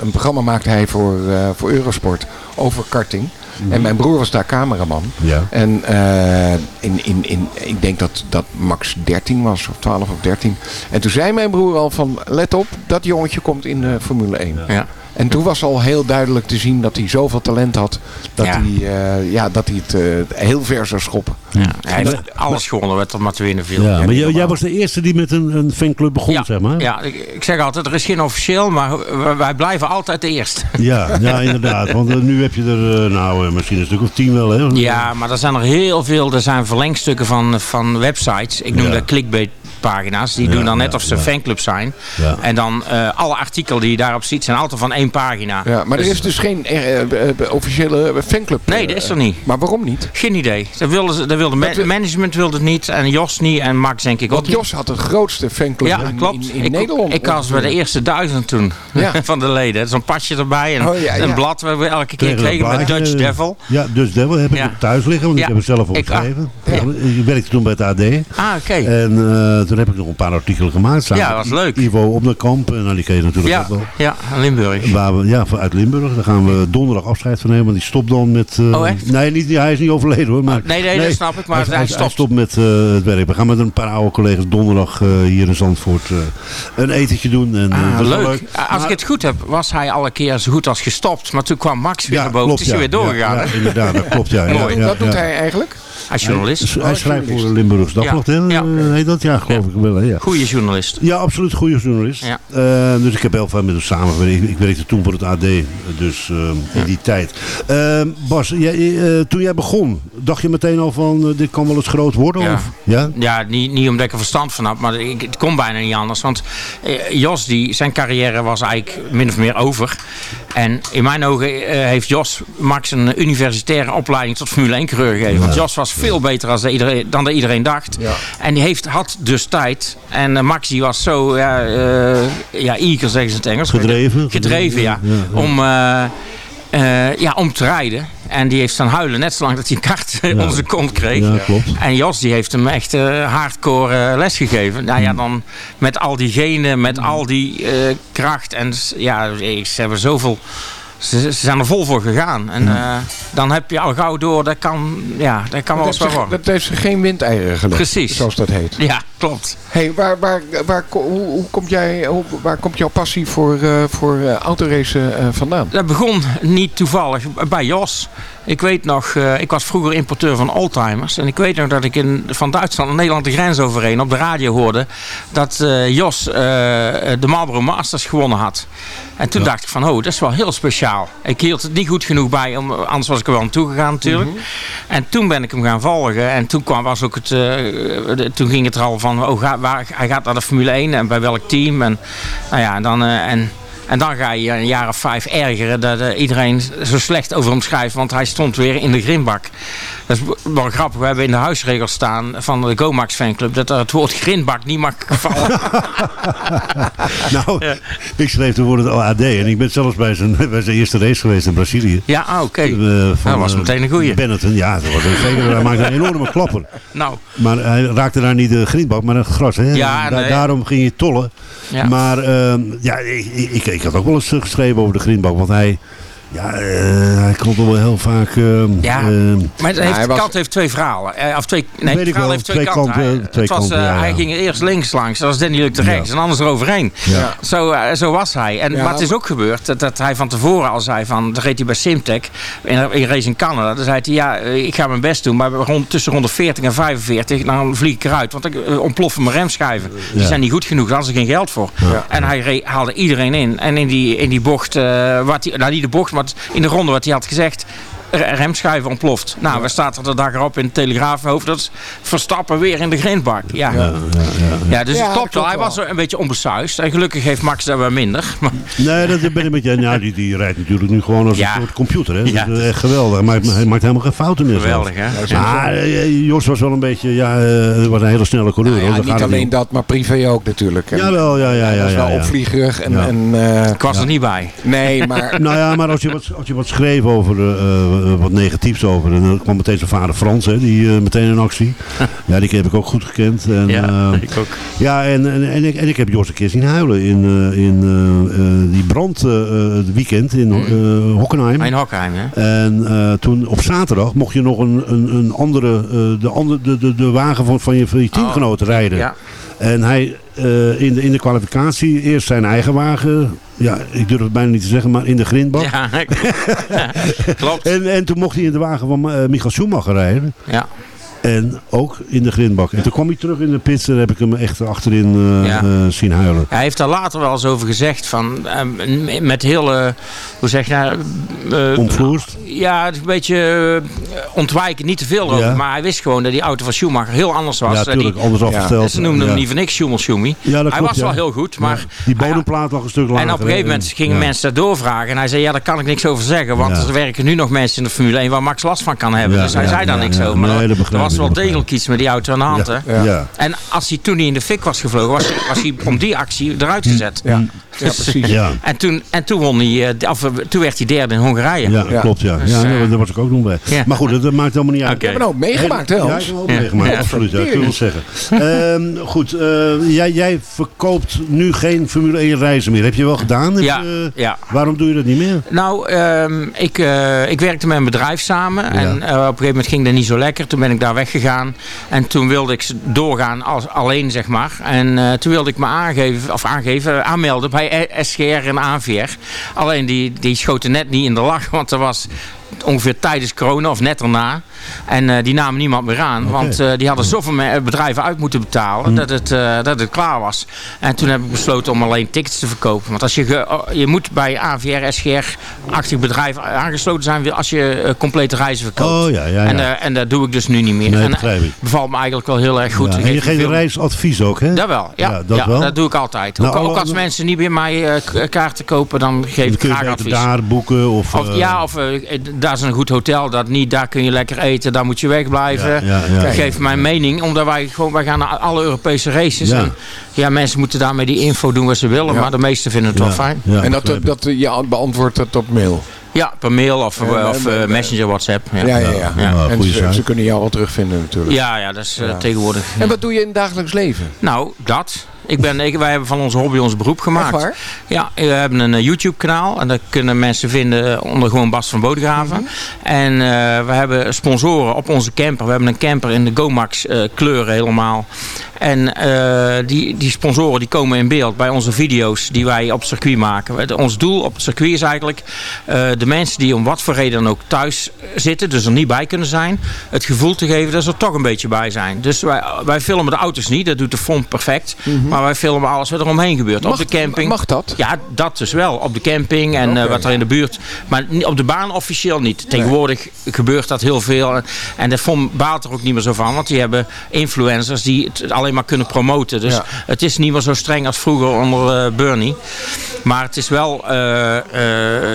een programma maakte hij voor, eh, voor Eurosport over karting. En mijn broer was daar cameraman. Ja. En eh, in, in, in, ik denk dat, dat Max 13 was, of 12 of 13. En toen zei mijn broer al van, let op, dat jongetje komt in de Formule 1. Ja. En toen was al heel duidelijk te zien dat hij zoveel talent had. Dat, Ja. hij, eh, ja, dat hij het eh, heel ver zou schoppen. Ja, hij heeft alles gewonnen wat er maar te winnen viel. Ja, maar jij, jij was de eerste die met een, een fanclub begon, ja, zeg maar. ja ik, ik zeg altijd, er is geen officieel, maar wij- wij blijven altijd de eerste. Ja, ja, inderdaad. Want eh, nu heb je er, nou, misschien een stuk of tien wel, hè? Ja, maar er zijn er heel veel. Er zijn verlengstukken van, van websites. Ik noem Ja. dat clickbait pagina's. Die Ja, doen dan net ja, of ze ja. fanclub zijn. Ja. En dan eh, alle artikelen die je daarop ziet zijn altijd van één pagina. Ja, maar er is dus geen eh, eh, officiële fanclub. Nee, dat is er niet. Maar waarom niet? Geen idee. Dat wilde, ze- dat wilde ma- management wilde het niet. En Jos niet. En Max denk ik ook Want niet. Jos had de grootste fanclub Ja, in, klopt. in, in ik, Nederland. Ik was bij de eerste duizend toen. Ja. van de leden. Zo'n pasje erbij. En Oh, ja, ja. een blad waar we elke keer Kregen kregen een met Dutch Devil. Ja, Dutch Devil heb ik thuis liggen, want Ja. ik heb het zelf Ik- opgeschreven. ah, ja. Ik werkte toen bij het AD. Ah, oké. En eh, toen heb ik nog een paar artikelen gemaakt. samen Ja, dat was leuk. Ivo op de kamp. En nou, die ken je natuurlijk Ja, ook wel. ja, Limburg. Waar we, ja, uit Limburg. Daar gaan we donderdag afscheid van nemen. Want die stopt dan met... eh, Oh, echt? Nee, niet, hij is niet overleden hoor. Maar, Nee, nee, dat snap ik, maar hij stopt. stopt met eh, het werk. We gaan met een paar oude collega's donderdag eh, hier in Zandvoort eh, een etentje doen. En, eh, Ah, dat wel leuk. Als Maar- ik het goed heb, was hij al een keer zo goed als gestopt. Maar toen kwam Max weer naar boven. klopt, Toen is hij weer doorgegaan. Ja, inderdaad, dat klopt. Ja, Mooi. ja, Wat doet ja. hij eigenlijk? Hij is journalist. Hij, hij schrijft voor de Limburgs Dagblad, Ja. Eh, heet dat? Ja, geloof ik wel. hè, Ja. Goeie journalist. Ja, absoluut goede journalist. Ja. Eh, dus ik heb heel veel met hem samengewerkt. Ik, ik werkte toen voor het AD, dus eh, in die tijd. Eh, Bas, jij, eh, toen jij begon, dacht je meteen al van eh, dit kan wel eens groot worden? Ja. Of? ja? Ja, niet, niet omdat ik er verstand van had, maar ik, het kon bijna niet anders. Want Jos, die, zijn carrière was eigenlijk min of meer over. En in mijn ogen eh, heeft Jos Max een universitaire opleiding tot Formule 1 coureur gegeven. Want Jos was veel beter als de iedereen, dan de iedereen dacht. Ja. En die heeft, had dus tijd. En eh, Max die was zo, ja, eh ja, eager zeggen ze in het Engels. Gedreven. Gedreven, ja. Om, ja, om te rijden. En die heeft staan huilen, net zolang dat hij een kaart Ja. onder zijn kont kreeg. Ja, klopt. En Jos die heeft hem echt eh, hardcore eh, les gegeven. Nou Hmm. ja, dan met al die genen, met al die eh, kracht. En ja, ze hebben zoveel... Ze, ze zijn er vol voor gegaan. En eh, dan heb je al gauw door, dat kan, ja, dat kan wel eens ze, worden. dat heeft ze geen windeieren gelegd. Precies. Zoals dat heet. Ja, klopt. Hey, waar, waar, waar, hoe, hoe komt jij, hoe, waar komt jouw passie voor, eh voor eh, autoracen vandaan? Dat begon niet toevallig bij Jos. Ik weet nog, ik was vroeger importeur van oldtimers. En ik weet nog dat ik in, van Duitsland naar Nederland de grens overheen op de radio hoorde. Dat Jos de Marlboro Masters gewonnen had. En toen dacht ik van, oh, dat is wel heel speciaal. Ik hield het niet goed genoeg bij, om, anders was ik er wel naartoe gegaan natuurlijk. En toen ben ik hem gaan volgen. En toen, kwam, was ook het, eh, de- toen ging het er al van, oh, ga, waar, hij gaat naar de Formule 1 en bij welk team. En, nou ja, dan... eh, en, en dan ga je een jaar of vijf ergeren dat eh, iedereen zo slecht over hem schrijft. Want hij stond weer in de grindbak. Dat is wel grappig. We hebben in de huisregels staan van de Gomax fanclub... dat er het woord grindbak niet mag vallen. Nou, ik schreef de woorden AD en ik ben zelfs bij zijn, bij zijn eerste race geweest in Brazilië. ja, ah, oké. Eh, van, dat was eh, meteen een goeie. Benetton, ja, dat was een zeker. Hij maakte een enorme klapper. Nou, Maar hij raakte daar niet de grindbak, maar het gras. Hè? Ja, Da- nee. Daarom ging hij tollen. Ja. Maar ehm, ja, ik, ik, ik had ook wel eens eh, geschreven over de grindbak. Want hij, ja, eh, hij kon toch wel heel vaak... ehm, Ja. ehm, maar het heeft, hij was- kant heeft twee verhalen. Eh, of twee, nee, het ik verhaal wel, heeft twee, twee kanten. kanten, Hij, twee het was, kanten, eh, ja. Hij ging eerst links langs, dat was Danny Luc de rechts. Ja. En anders eroverheen. Ja. Zo, zo was hij. En, het is ook gebeurd dat, dat hij van tevoren al zei van... Dan reed hij bij Simtech in, in race in Canada. Dan zei hij, ja, ik ga mijn best doen. Maar rond, tussen 140 en 45, dan vlieg ik eruit. Want ik ontploffen mijn remschijven. Die zijn niet goed genoeg, daar is er geen geld voor. Ja. En hij haalde iedereen in. En in die, in die bocht, eh, wat hij, nou niet de bocht, in de ronde wat hij had gezegd... remschijf ontploft. Nou, we staat er de dag erop in de Telegraafhoofd dat Verstappen weer in de grindbak. Ja, ja, ja, dus Ja, het klopt dat wel. Hij was een beetje onbesuist. En gelukkig heeft Max daar wel minder. Maar, Nee, dat ben ik met je. Ja, die, die rijdt natuurlijk nu gewoon als Ja. een soort computer. Hè? Ja. Dat is echt geweldig. Maakt, hij maakt helemaal geen fouten meer. Geweldig, hè? Ja, Maar eh, Jos was wel een beetje, ja, eh, was een hele snelle coureur. Nou ja, niet het alleen om. dat, maar privé ook natuurlijk. En Jawel, ja, ja, ja. Hij was ja, wel ja. opvliegerig. En, Ja. en, eh, ik was er niet bij. nee, maar Nou ja, maar als je wat, als je wat schreef over eh, eh, wat negatiefs over, en dan kwam meteen zijn vader Frans, hè, die eh, meteen in actie. Ja, die heb ik ook goed gekend. En, Ja, eh, ik ook. ja en, en, en, ik, en ik heb Jos een keer zien huilen in, eh, in eh, eh, die brand eh, eh, het weekend in eh Hockenheim. In Hockheim, hè? En eh, toen op zaterdag mocht je nog een, een, een andere, eh, de, andere de, de, de wagen van, van je, van je teamgenoot rijden. Ja. En hij eh, in, de, in de kwalificatie eerst zijn eigen wagen, ja, ik durf het bijna niet te zeggen, maar in de grindbak. Ja, klopt. En, en toen mocht hij in de wagen van eh, Michael Schumacher rijden. Ja. En ook in de grindbak. En toen kwam hij terug in de pits en heb ik hem echt achterin eh, Ja. eh, zien huilen. Hij heeft daar later wel eens over gezegd van ehm, met hele, hoe zeg je nou, eh, Omvloerst. Ja, het is een beetje eh, ontwijken, niet te veel over. Ja. Maar hij wist gewoon dat die auto van Schumacher heel anders was. Ja, Eh, tuurlijk, die- anders afgesteld. Ze noemden hem niet voor niks Schumel Schumi. Ja, dat hij klopt, was wel heel goed, maar... Die bodemplaat lag een stuk lager. En op een gegeven moment gingen mensen dat doorvragen. En hij zei, ja, daar kan ik niks over zeggen. Want er werken nu nog mensen in de Formule 1 waar Max last van kan hebben. Ja, dus hij zei daar niks over. Maar Nee, dat begrijp was wel degelijk iets met die auto aan de hand, hè? ja. En als hij toen niet in de fik was gevlogen, was, was hij om die actie eruit gezet. Ja, precies. Ja. En toen, en toen, won hij, eh, of, eh, toen werd hij derde in Hongarije. Ja, Ja. klopt ja. Dus, ja eh, daar was ik ook nog bij. ja. Maar goed, dat, dat maakt helemaal niet uit. Oké. We hebben ook meegemaakt, hè Ja, ik heb ook Ja. meegemaakt, Ja. absoluut. Ja, ik wil zeggen. Ehm, goed, eh, jij, jij verkoopt nu geen Formule 1 reizen meer. Heb je wel gedaan? Heb Ja, je, eh, ja. Waarom doe je dat niet meer? Nou, ehm, ik, eh, ik werkte met een bedrijf samen. En eh, op een gegeven moment ging dat niet zo lekker. Toen ben ik daar weggegaan. En toen wilde ik doorgaan als alleen, zeg maar. En eh, toen wilde ik me aangeven, of aangeven, aanmelden bij SGR en ANVR. Alleen die, die schoten net niet in de lach. Want er was ongeveer tijdens corona of net daarna. En eh, die namen niemand meer aan. Want eh, die hadden zoveel bedrijven uit moeten betalen dat, het, eh, dat het klaar was. En toen heb ik besloten om alleen tickets te verkopen. Want als je, oh, je moet bij AVR, SGR-achtig bedrijf aangesloten zijn als je complete reizen verkoopt. Oh ja, ja, ja. En, en dat doe ik dus nu niet meer. Nee, en bevalt me eigenlijk wel heel erg goed. Ja, en je geef geeft veel- reisadvies ook, hè? dat wel, ja. Dat dat, wel. doe ik altijd. Nou, ook, ook alle- als mensen niet bij mij kaarten kopen, dan geef Dan ik kun je graag advies. daar boeken of... Of, ja, of daar is een goed hotel, dat niet, daar kun je lekker eten, daar moet je wegblijven. Ja, ja, ja. Ik geef mijn mening, omdat wij gewoon, wij gaan naar alle Europese races. Ja. En ja, mensen moeten daarmee die info doen wat ze willen, Ja. maar de meesten vinden het ja, wel fijn. ja, en dat, dat je beantwoordt het op mail. Ja, per mail of, Ja, of eh, eh, Messenger, WhatsApp. Ja, Ja, ja, ja, ja. Ja, en ze, kunnen jou wel terugvinden natuurlijk. ja, dat is eh, Ja. tegenwoordig. En wat doe je in het dagelijks leven? Nou, dat. Ik ben, ik, wij hebben van onze hobby ons beroep gemaakt. Ja, we hebben een eh, YouTube kanaal. En daar kunnen mensen vinden onder gewoon Bas van Bodegraven. En eh, we hebben sponsoren op onze camper. We hebben een camper in de Gomax eh, kleuren helemaal. En eh, die, die sponsoren die komen in beeld bij onze video's die wij op het circuit maken. Ons doel op het circuit is eigenlijk eh, de mensen die om wat voor reden dan ook thuis zitten, dus er niet bij kunnen zijn, het gevoel te geven dat ze er toch een beetje bij zijn. Dus wij, wij filmen de auto's niet, dat doet de FOM perfect. Maar wij filmen alles wat er omheen gebeurt. Mag- op de camping. mag dat? Ja, dat dus wel. Op de camping en eh, wat er in de buurt. Maar op de baan officieel niet. Tegenwoordig gebeurt dat heel veel. En- En de FOM baalt er ook niet meer zo van. Want die hebben influencers die het alleen maar kunnen promoten. Dus Ja. het is niet meer zo streng als vroeger onder eh, Bernie. Maar het is wel... eh,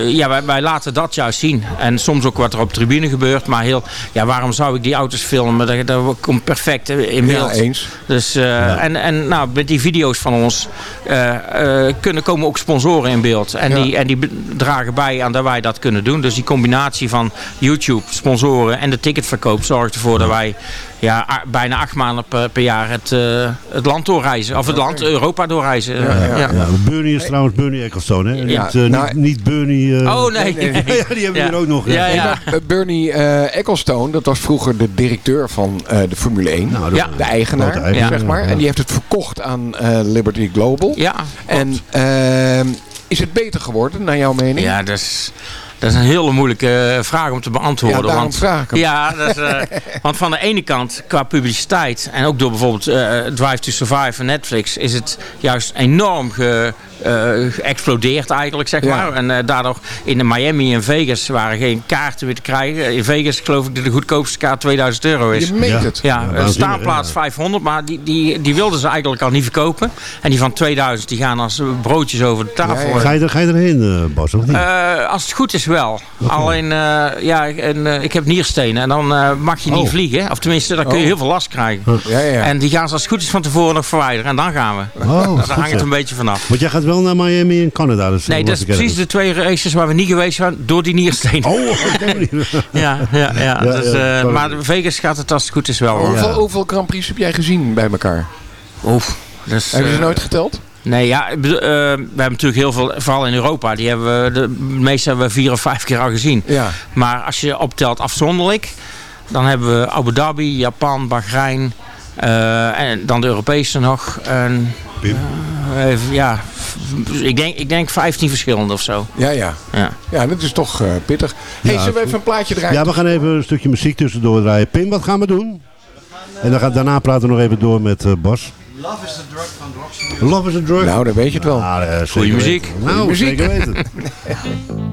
ja, wij, wij laten dat juist zien. En soms ook wat er op de tribune gebeurt. Maar heel... Ja, waarom zou ik die auto's filmen? Dat, dat komt perfect in beeld. Ja, eens. Dus, en, en nou, met die video's van ons eh, eh, kunnen komen ook sponsoren in beeld. En, Ja. die, en die dragen bij aan dat wij dat kunnen doen. Dus die combinatie van YouTube, sponsoren en de ticketverkoop zorgt ervoor dat wij ja, bijna acht maanden per, per jaar het, eh, het land doorreizen. Of het land Europa doorreizen. Ja, ja. Ja. Ja, Bernie is trouwens Bernie Ecclestone, hè? Ja. Niet, eh, Nou- niet, niet Bernie... eh, Oh nee. Nee, nee, ja, die hebben we Ja. hier ook nog. Ja, Nee, ja. maar, Bernie eh, Ecclestone, dat was vroeger de directeur van eh, de Formule 1. Nou, de eigenaar, eigenaar, zeg maar. ja. En die heeft het verkocht aan eh, Liberty Global. Ja, En ehm, is het beter geworden, naar jouw mening? ja, dat is, dat is een hele moeilijke eh, vraag om te beantwoorden. Ja, want, vraag ik hem. Ja, dat is, eh, want van de ene kant, qua publiciteit en ook door bijvoorbeeld eh, Drive to Survive en Netflix, is het juist enorm ge, explodeert eigenlijk, zeg Ja. maar. En eh, daardoor in de Miami en Vegas waren geen kaarten meer te krijgen. In Vegas geloof ik dat de goedkoopste kaart 2000 euro is. Je meent Ja. het. Ja, Ja, een waanzinnig, staanplaats ja. 500, maar die, die, die wilden ze eigenlijk al niet verkopen. En die van 2000 die gaan als broodjes over de tafel. Ja, ja. Ga je, er, ga je erheen, eh, Bas, of niet? Eh, als het goed is wel. Alleen, eh, ja, en, eh, ik heb nierstenen en dan eh, mag je niet Oh. vliegen. Of tenminste, dan kun je Oh. heel veel last krijgen. Ja, ja. En die gaan ze als het goed is van tevoren nog verwijderen. En dan gaan we. Oh, Daar goed hangt het een beetje vanaf. Want jij gaat wel naar Miami en Canada. Dus Nee, dat is precies de twee races waar we niet geweest zijn door die nierstenen. Oh, oké. Ja, ja, ja. Ja, dus, ja, eh, maar Vegas gaat het als het goed is wel. hoor. Hoeveel, hoeveel Grand Prix heb jij gezien bij elkaar? Oef, dus, Heb je ze eh, nooit geteld? Nee, ja, ik bedoel, eh, we hebben natuurlijk heel veel, vooral in Europa, die hebben we, de meeste hebben we vier of vijf keer al gezien. Ja. Maar als je optelt afzonderlijk, dan hebben we Abu Dhabi, Japan, Bahrein, en dan de Europese nog. En, Pim. eh, even, ja, ik denk, ik denk 15 verschillende of zo. Ja, ja. Ja. Ja, dat is toch eh, pittig. hey, Ja, zullen we even een plaatje draaien? Ja, we gaan even een stukje muziek tussendoor draaien. Pim, wat gaan we doen? En dan gaat, daarna praten we nog even door met eh, Bas. Love is the drug van Roxy Love is a drug. Nou, dan weet je het wel. Ah, eh, Goeie muziek. weten. Nou, Goeie muziek. zeker weten.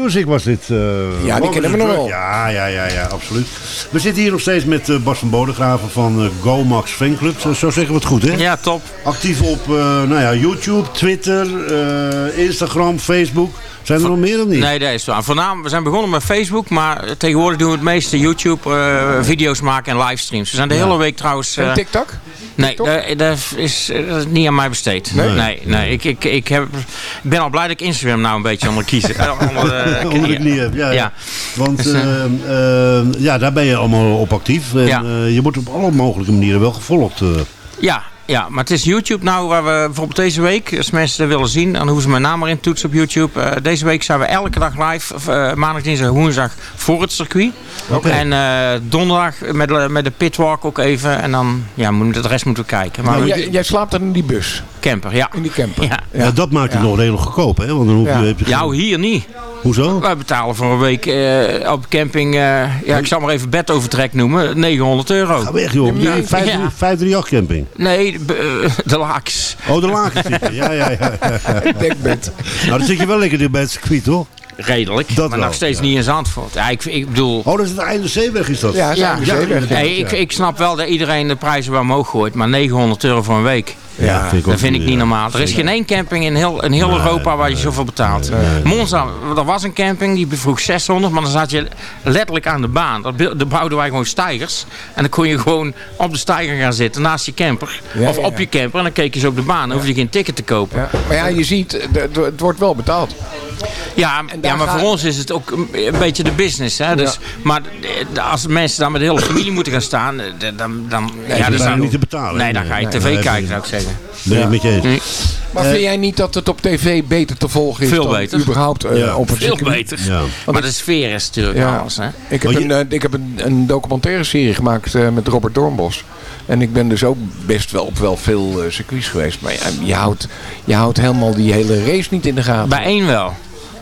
Music was dit. eh, Ja, die kennen we nog wel. Ja, ja, ja, ja, absoluut. We zitten hier nog steeds met eh, Bas van Bodegraven van eh, GoMax Fanclub. Zo, zo zeggen we het goed, hè? Ja, top. Actief op eh, nou ja, YouTube, Twitter, eh, Instagram, Facebook. Zijn er nog meer of niet? Nee, dat is waar. Voornamelijk, we zijn begonnen met Facebook, maar tegenwoordig doen we het meeste YouTube, eh, video's maken en livestreams. We zijn de Ja. hele week trouwens... En TikTok? Nee, dat, dat is, dat is niet aan mij besteed. Nee? Nee, nee, Ik, ik, ik, heb, ik ben al blij dat ik Instagram nou een beetje onder kiezen. eh, onder, eh, Onder de ja. Want Dus, eh, eh, eh, ja, daar ben je allemaal op actief. En, Ja. eh, je wordt op alle mogelijke manieren wel gevolgd. eh. Ja, ja, maar het is YouTube nou waar we bijvoorbeeld deze week, als mensen dat willen zien, dan hoeven ze mijn naam maar in toetsen op YouTube. Eh, deze week zijn we elke dag live, eh, maandag, dinsdag, woensdag voor het circuit. En eh, donderdag met, de- met de pitwalk ook even. En dan, ja, moet, de rest moeten we kijken. Maar jij, jij slaapt dan in die bus. Camper, ja. In die camper. Ja, Ja, dat maakt het nog redelijk goedkoop, hè? Want dan hoef je, Ja. heb je geen- Nou, hier niet. Hoezo? Wij betalen voor een week eh, op camping, eh, ja, ik zal maar even bedovertrek noemen, 900 euro. Ga weg, joh. Ja. Nee, 538 camping. Nee, de, eh, de laaks. Oh, de zitten. Ja, ja, ja. ja. Dekbed. Nou, dan zit je wel lekker dicht bij het circuit, toch? Redelijk, Dat maar wel, nog steeds ja. niet in Zandvoort. Ja, ik, ik bedoel... Oh, dat is het einde zeeweg, is dat? Ja, Ja, ja, zeeweg. Hey, ik, ik snap wel dat iedereen de prijzen wel omhoog gooit, maar 900 euro voor een week, Ja, vind dat vind ik niet ja. normaal. Er is geen één camping in heel, in heel Europa waar je zoveel betaalt. Monza, er was een camping, die vroeg 600, maar dan zat je letterlijk aan de baan. Dat Daar bouwden wij gewoon stijgers. En dan kon je gewoon op de stijger gaan zitten, naast je camper. Ja, of ja, op je camper, en dan keek je zo op de baan. Dan hoef je geen ticket te kopen. Ja. Maar ja, je ziet, het wordt wel betaald. Ja, ja maar voor ons is het ook een beetje de business. Hè? Dus, Maar als mensen dan met de hele familie moeten gaan staan, dan... dan ja, dat dan staan- niet te betalen, Nee, dan ga je Nee, tv nee, kijken, nee. zou ik zeggen. Ben ik met je eens. Nee. Maar vind jij niet dat het op tv beter te volgen is Veel dan beter. überhaupt eh, Ja. op het Veel beter. Ja. Maar de sfeer is natuurlijk Ja. alles. Hè? Ik heb, je- een, eh, ik heb een, een documentaire serie gemaakt eh, met Robert Doornbos. En ik ben dus ook best wel op wel veel circuits geweest. Maar ja, je, houdt, je houdt helemaal die hele race niet in de gaten. Bij één wel.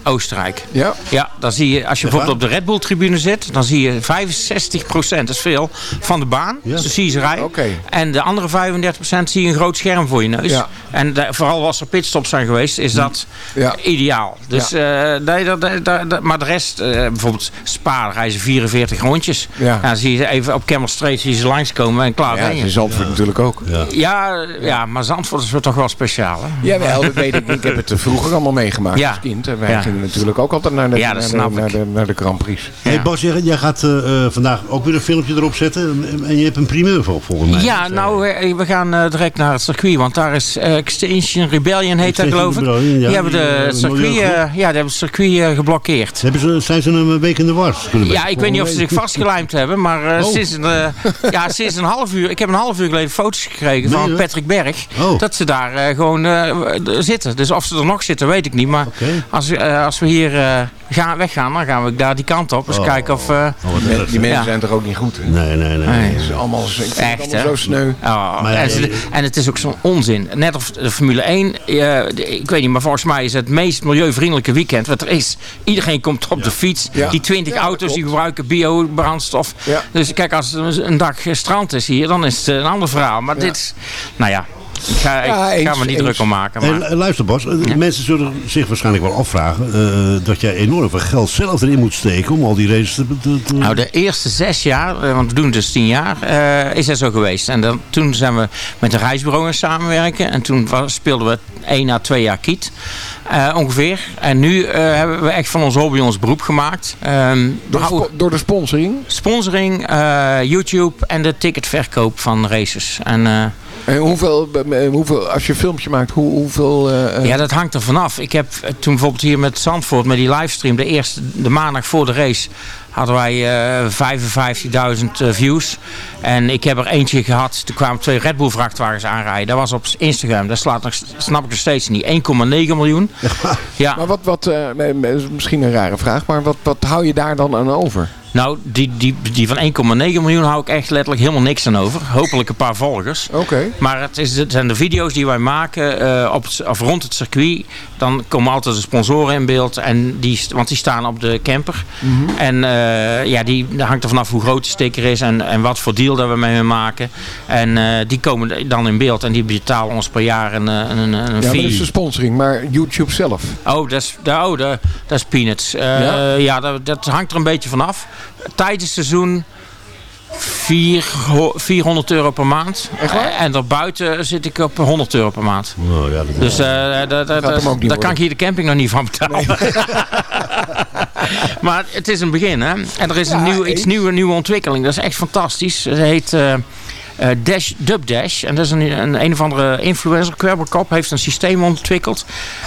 Oostenrijk. Ja? Ja, dan zie je, als je bijvoorbeeld op de Red Bull tribune zit, dan zie je 65%, dat is veel, van de baan. Ja. Dus zie je ze rijden. Oké. En de andere 35% zie je een groot scherm voor je neus. Ja. En de- vooral als er pitstops zijn geweest, is dat Ja. ideaal. Dus, eh, nee, dat, dat, dat- maar de rest, eh, bijvoorbeeld Spa, ze 44 rondjes. Ja. dan zie je ze even op Camel Street zie je ze langskomen en klaar Ja, ben dat je. is Zandvoort natuurlijk ook. Ja. Ja, ja, maar Zandvoort is wel toch wel speciaal. Hè? Jawel, dat weet ik. Ik heb het vroeger allemaal meegemaakt Ja. als kind. En wij Ja. natuurlijk ook altijd naar de, Ja, naar, de, snap naar, ik. de, naar de Grand Prix. Hey Bas, jij, jij gaat eh, eh, vandaag ook weer een filmpje erop zetten. En, en je hebt een primeur vol, volgens mij. Ja, nou, eh, we gaan eh, direct naar het circuit, want daar is Extinction Rebellion, heet dat geloof ik. Rebellion, ja, die hebben de circuit, ja, die hebben het circuit geblokkeerd. Hebben ze, zijn ze een week in de war? We- Ja, ik weet niet of ze zich vastgelijmd hebben, maar eh, Oh. sinds, een, eh, ja, sinds een half uur, ik heb een half uur geleden foto's gekregen van? Patrick Berg, Oh. dat ze daar gewoon eh, zitten. Dus of ze er nog zitten, weet ik niet, maar als, als we hier eh, gaan, weggaan, dan gaan we daar die kant op. Eens Oh. kijken of... eh, Oh. Die mensen Ja. zijn toch ook niet goed, hè? Nee, nee, nee. Nee. Het is allemaal, ik vind het Echt, allemaal zo sneu. Oh, Maar en, ze- je- en het is ook zo'n onzin. Net of de Formule 1, eh, de- ik weet niet, maar volgens mij is het meest milieuvriendelijke weekend wat er is. Iedereen komt op de fiets. Ja. Die 20 Ja, dat auto's die gebruiken biobrandstof. Ja. Dus kijk, als er een dag strand is hier, dan is het een ander verhaal. Maar dit, is- nou ja, ik ga, Ja, ik ga eens, me niet eens. druk om maken. Hey, Maar, lu- luister Bas, eh, mensen zullen zich waarschijnlijk wel afvragen eh, dat jij enorm veel geld zelf erin moet steken om al die races te... te- te- Nou, de eerste zes jaar, eh, want we doen het dus tien jaar, eh, is dat zo geweest. En dan, toen zijn we met een reisbureau gaan samenwerken. En toen was, speelden we één à twee jaar kiet. eh, ongeveer. En nu eh, hebben we echt van ons hobby ons beroep gemaakt. Ehm, Door, door de sponsoring. sponsoring, eh, YouTube en de ticketverkoop van races. En eh, En hoeveel, eh, hoeveel, als je een filmpje maakt, hoe, hoeveel... eh, eh, ja, dat hangt er vanaf. Ik heb toen bijvoorbeeld hier met Zandvoort, met die livestream, de eerste, de maandag voor de race, hadden wij eh 55.000 eh, views. En ik heb er eentje gehad, toen kwamen twee Red Bull vrachtwagens aanrijden. Dat was op Instagram, dat slaat nog, snap ik nog steeds niet. 1,9 miljoen. Ja, Maar wat, wat is misschien een rare vraag, maar wat, wat hou je daar dan aan over? Nou, die, die, die van 1,9 miljoen hou ik echt letterlijk helemaal niks aan over. Hopelijk een paar volgers. Oké. Maar het, is, het zijn de video's die wij maken eh, op het, of rond het circuit. Dan komen altijd de sponsoren in beeld. En die, want die staan op de camper. Mhm. En eh, ja, die, dat hangt er vanaf hoe groot de sticker is en, en wat voor deal dat we mee maken. En eh, die komen dan in beeld en die betalen ons per jaar een, een, een, een Ja, fee. dat is de sponsoring, maar YouTube zelf. Oh, dat is, oh, dat, dat is peanuts. Ja? ja, dat, dat hangt er een beetje vanaf. Tijdens het seizoen vier, 400 euro per maand. Echt waar? En daarbuiten zit ik op 100 euro per maand. Oh, ja, dat Dus eh, niet daar kan ik hier de camping nog niet van betalen. maar het is een begin, hè. En er is een Ja, nieuw, iets nieuwe, nieuwe ontwikkeling. Dat is echt fantastisch. Het heet... eh, eh, Dash Dub Dash. En dat is een, een, een of andere influencer. Kwerberkop heeft een systeem ontwikkeld.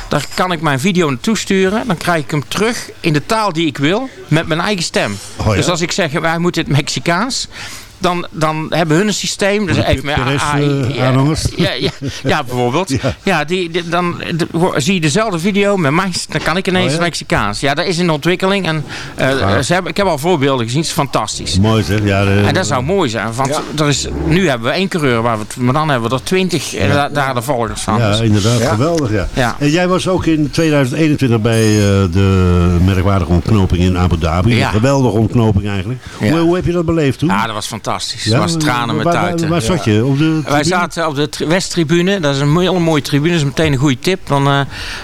Daar kan ik mijn video naartoe sturen. Dan krijg ik hem terug in de taal die ik wil. Met mijn eigen stem. Oh, ja? Dus als ik zeg, wij moeten het Mexicaans. Dan, dan hebben hun een systeem. Dus even met AI, eh, ja, aanhangers. ja, ja, ja, bijvoorbeeld. Ja, Ja. die, die- dan de- zie je dezelfde video met mij. Dan kan ik ineens Oh, ja? Mexicaans. Ja, dat is in ontwikkeling. En, eh, Gaaf. ze hebben, ik heb al voorbeelden gezien. Het is fantastisch. Mooi zeg. Ja, de- En dat zou mooi zijn. Want er is, nu hebben we één coureur, waar we maar dan hebben we er twintig eh, da- daar de volgers van. Ja, Dus- inderdaad. Ja. Geweldig, ja. Ja. En jij was ook in 2021 bij eh, de merkwaardige ontknoping in Abu Dhabi. Ja. Een geweldige ontknoping eigenlijk. Ja. Hoe, hoe heb je dat beleefd toen? Ja, dat was fantastisch. Ja, Het was tranen met tuiten. Waar, zat je? Op de Wij zaten op de tri- Westtribune. Dat is een hele mooie tribune. Dat is meteen een goede tip. Dan, eh,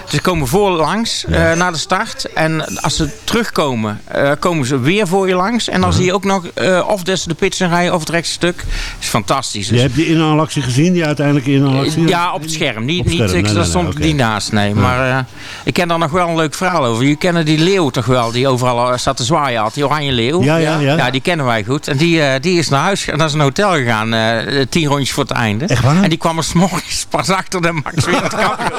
ze komen voor langs eh, naar de start. En als ze terugkomen, eh, komen ze weer voor je langs. En dan zie je ook nog of des de pits rijden of het rechtse stuk. Dat is fantastisch. Je Dus- hebt die inhaalactie gezien, die uiteindelijke inhaalactie? ja, op het scherm. Niet, Op het niet scherm, nee, daar nee, stond nee, niet naast. Nee. Maar ik ken daar nog wel een leuk verhaal over. Je kennen die leeuw toch wel, die overal zat te zwaaien had. Die oranje leeuw. Ja, ja, ja. die kennen wij goed. En die, die is naar huis, naar zijn hotel gegaan. eh, tien rondjes voor het einde. Echt waar? En die kwam er s'morgens pas achter de Max weer het kampioen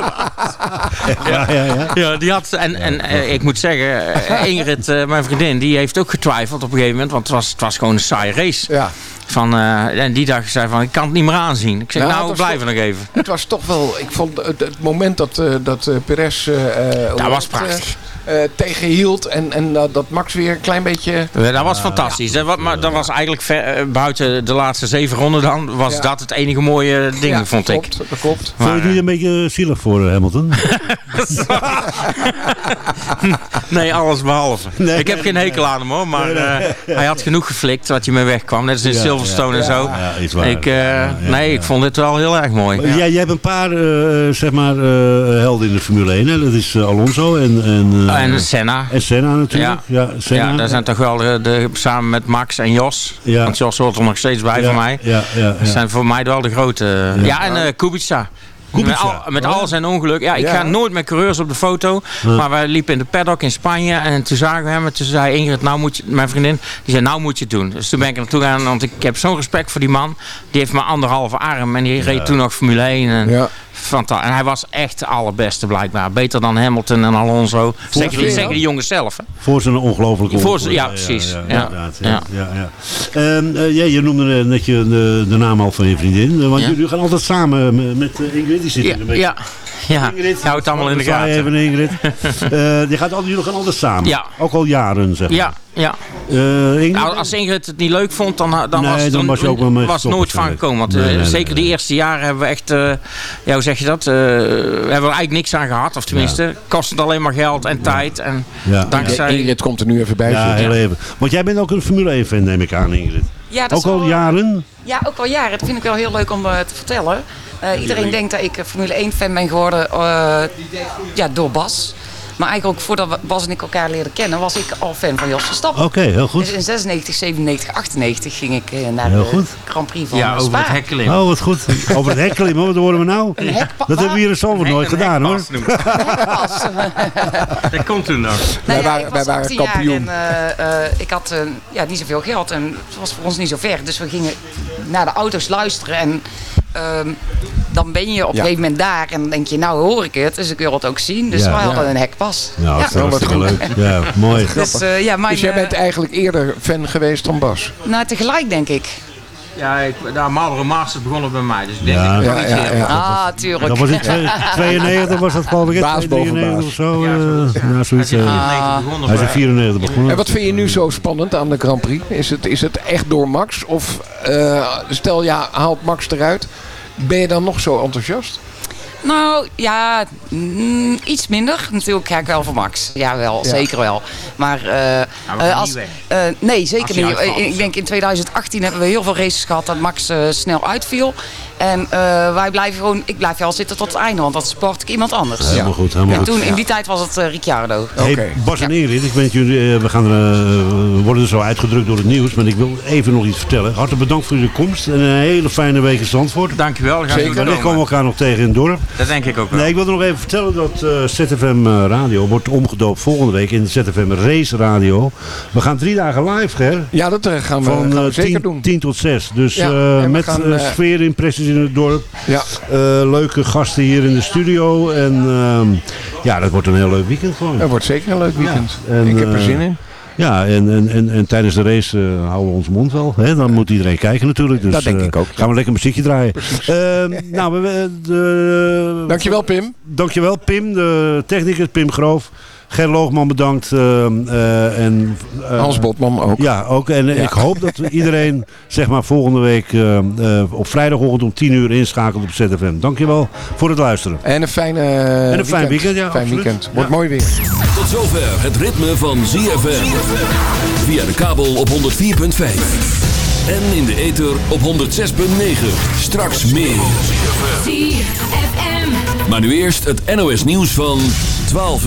Ja, ja, ja. ja, die had, en, en eh, ik moet zeggen, eh, Ingrid, eh, mijn vriendin, die heeft ook getwijfeld op een gegeven moment. Want het was, het was gewoon een saaie race. Ja. Van, eh, en die dag zei van, ik kan het niet meer aanzien. Ik zeg, Ja, nou, was blijven toch- nog even. Het was toch wel, ik vond het, het moment dat, eh dat eh, Perez eh, eh, Dat was prachtig. Eh, eh, tegenhield en, en dat- dat Max weer een klein beetje... Ja, dat was fantastisch. Dat, maar dat was eigenlijk ver- eh, buiten de laatste zeven ronden dan, was Ja. dat het enige mooie ding, Ja, vond klopt, ik. Dat klopt. Vond je niet een beetje zielig voor eh, Hamilton? Nee, alles behalve. Nee, ik heb geen hekel aan hem hoor, maar Nee, nee. eh, hij had genoeg geflikt wat hij mee wegkwam. Net als in Ja, Silverstone en zo. ja, is waar. ik, eh, Ja, ja, nee, ja. ik vond dit wel heel erg mooi. Jij, jij hebt een paar eh, zeg maar, eh, helden in de Formule 1. Hè? Dat is eh, Alonso en, en, eh, en Senna. en Senna natuurlijk. Ja. Senna. Ja, daar zijn toch wel de, de- samen met Max en Jos. Ja. Want Jos hoort er nog steeds bij Ja, voor mij. Ja, ja, Dat ja. zijn voor mij wel de grote. Ja, en eh Kubica. Kubica, Met, al, met al zijn ongeluk. Ja, ik Ja. ga nooit met coureurs op de foto. Maar wij liepen in de paddock in Spanje. En toen zagen we hem. En toen zei Ingrid, nou moet je, mijn vriendin. Die zei, nou moet je het doen. Dus toen ben ik er naartoe gegaan. Want ik heb zo'n respect voor die man. Die heeft maar anderhalve arm. En die reed toen nog Formule 1. En, Ja. Fanta- en hij was echt de allerbeste blijkbaar. Beter dan Hamilton en Alonso. Zeker die, zeker jongens zelf. Hè. Voor zijn ongelooflijke Voor zijn- ja, precies. Ja. ja, Ja. Ehm, eh, ja, je noemde net je, de, de naam al van je vriendin. Want jullie gaan altijd samen met, eh, Ingrid. Die zit Ja, in een beetje... ja, ja. Ingrid, je houdt het allemaal in de gaten. even Ingrid. Eh, die gaat altijd, jullie gaan altijd samen. Ja. Ook al jaren, zeg maar. Ja, ja. Eh, Ingrid? Nou, als Ingrid het niet leuk vond, dan, dan Nee, was het dan er- was je ook wel mee was gestopt nooit van gekomen. Want Nee, eh, nee, nee, zeker nee. die eerste jaren hebben we echt, eh, ja, hoe zeg je dat? Eh, we hebben er eigenlijk niks aan gehad. Of tenminste, kost het alleen maar geld en tijd. En Ja. dankzij... Ingrid komt er nu even bij Ja, zitten. heel even. Want jij bent ook een Formule 1 fan, neem ik aan, Ingrid. Ja, dat Ook al wel- jaren? Ja, ook al jaren. Dat vind ik wel heel leuk om eh, te vertellen. Eh, iedereen denkt dat ik eh, Formule 1 fan ben geworden eh, ja, door Bas. Maar eigenlijk ook voordat we- Bas en ik elkaar leerden kennen, was ik al fan van Jos Verstappen. Oké, heel goed. Dus in 96, 97, 98 ging ik eh, naar Heel de goed. Grand Prix van Ja, over het Spa. hekkelen. Oh, wat goed. Over het hek klimmen, wat horen we nou? Een Dat hebben we hier in Zalvoort nooit gedaan, hoor. Pas. Dat komt toen nog. Nou Wij ja, waren- ik wij waren 18 jaar kampioen. En, eh, eh, ik had ja, niet zoveel geld en het was voor ons niet zo ver. Dus we gingen naar de auto's luisteren. En ehm, dan ben je op een Ja. gegeven moment daar en dan denk je, nou hoor ik het. Dus ik wil het ook zien. Dus Ja. we hadden Ja. een hekpas. Nou, dat is ja. hartstikke leuk. Ja, mooi. Dus, eh, ja, mijn, Dus jij eh, bent eigenlijk eerder fan geweest dan Bas? nou, tegelijk denk ik. Ja, ik, daar Marlboro Masters begonnen bij mij. Dus ik denk Ja. dat ik Ja, wel iets ja. Ah, tuurlijk. Dat was in twee- 92, was dat geloof ik, hè? Baas boven 93 baas. of zo. Ja, eh, zoiets, ja. nou, zoiets. Hij is in 94 begonnen Hij is in bij- 94 begonnen. En wat vind je nu zo spannend aan de Grand Prix? Is het, is het echt door Max? Of eh, stel ja, haalt Max eruit. Ben je dan nog zo enthousiast? Nou, ja, mm, iets minder. Natuurlijk ga ik wel voor Max. Ja, wel, Ja. zeker wel. Maar eh, we gaan eh, niet als, weg. eh, nee, zeker niet. uitvalt Ik- Ik denk in 2018 hebben we heel veel races gehad dat Max eh, snel uitviel. En eh, wij blijven gewoon, ik blijf wel zitten tot het einde, want dat sport ik iemand anders. Helemaal goed, helemaal En goed. toen, in die tijd was het eh, Ricciardo. Hey. Bas en Ingrid, ik weet jullie, eh, we, gaan, we worden er zo uitgedrukt door het nieuws, maar ik wil even nog iets vertellen. Hartelijk bedankt voor jullie komst en een hele fijne week in Zandvoort. Dankjewel. we gaan Zeker. komen we elkaar nog tegen in het dorp. Dat denk ik ook wel. Nee, ik wilde nog even vertellen dat eh, ZFM eh, Radio wordt omgedoopt volgende week in ZFM Race Radio. We gaan drie dagen live, Ger. Ja, dat gaan we, Van gaan we zeker 10, doen. 10 tot 6. Dus Ja, eh, met gaan, sfeerimpressies in het dorp. Ja. Eh, leuke gasten hier in de studio. En ehm, ja, dat wordt een heel leuk weekend gewoon. Het wordt zeker een leuk weekend. Ja, en, ik heb er eh, zin in. Ja, en, en, en, en tijdens de race eh, houden we ons mond wel. Hè? Dan moet iedereen kijken natuurlijk. Dus, Dat denk ik ook, Gaan we lekker muziekje draaien. Ehm, nou, we- de, Dankjewel Pim. Dankjewel Pim, de technicus Pim Groof. Ger Loogman bedankt. ehm, eh, en, eh, Hans Botman ook. Ja, ook. En Ja. ik hoop dat iedereen zeg maar, volgende week eh, op vrijdagochtend om 10 uur inschakelt op ZFM. Dankjewel voor het luisteren. En een fijne En een fijn weekend, ja, Fijn absoluut. weekend. Wordt Ja. mooi weer. Tot zover het ritme van ZFM. Via de kabel op 104.5. En in de ether op 106.9. Straks meer. Maar nu eerst het NOS nieuws van 12 uur.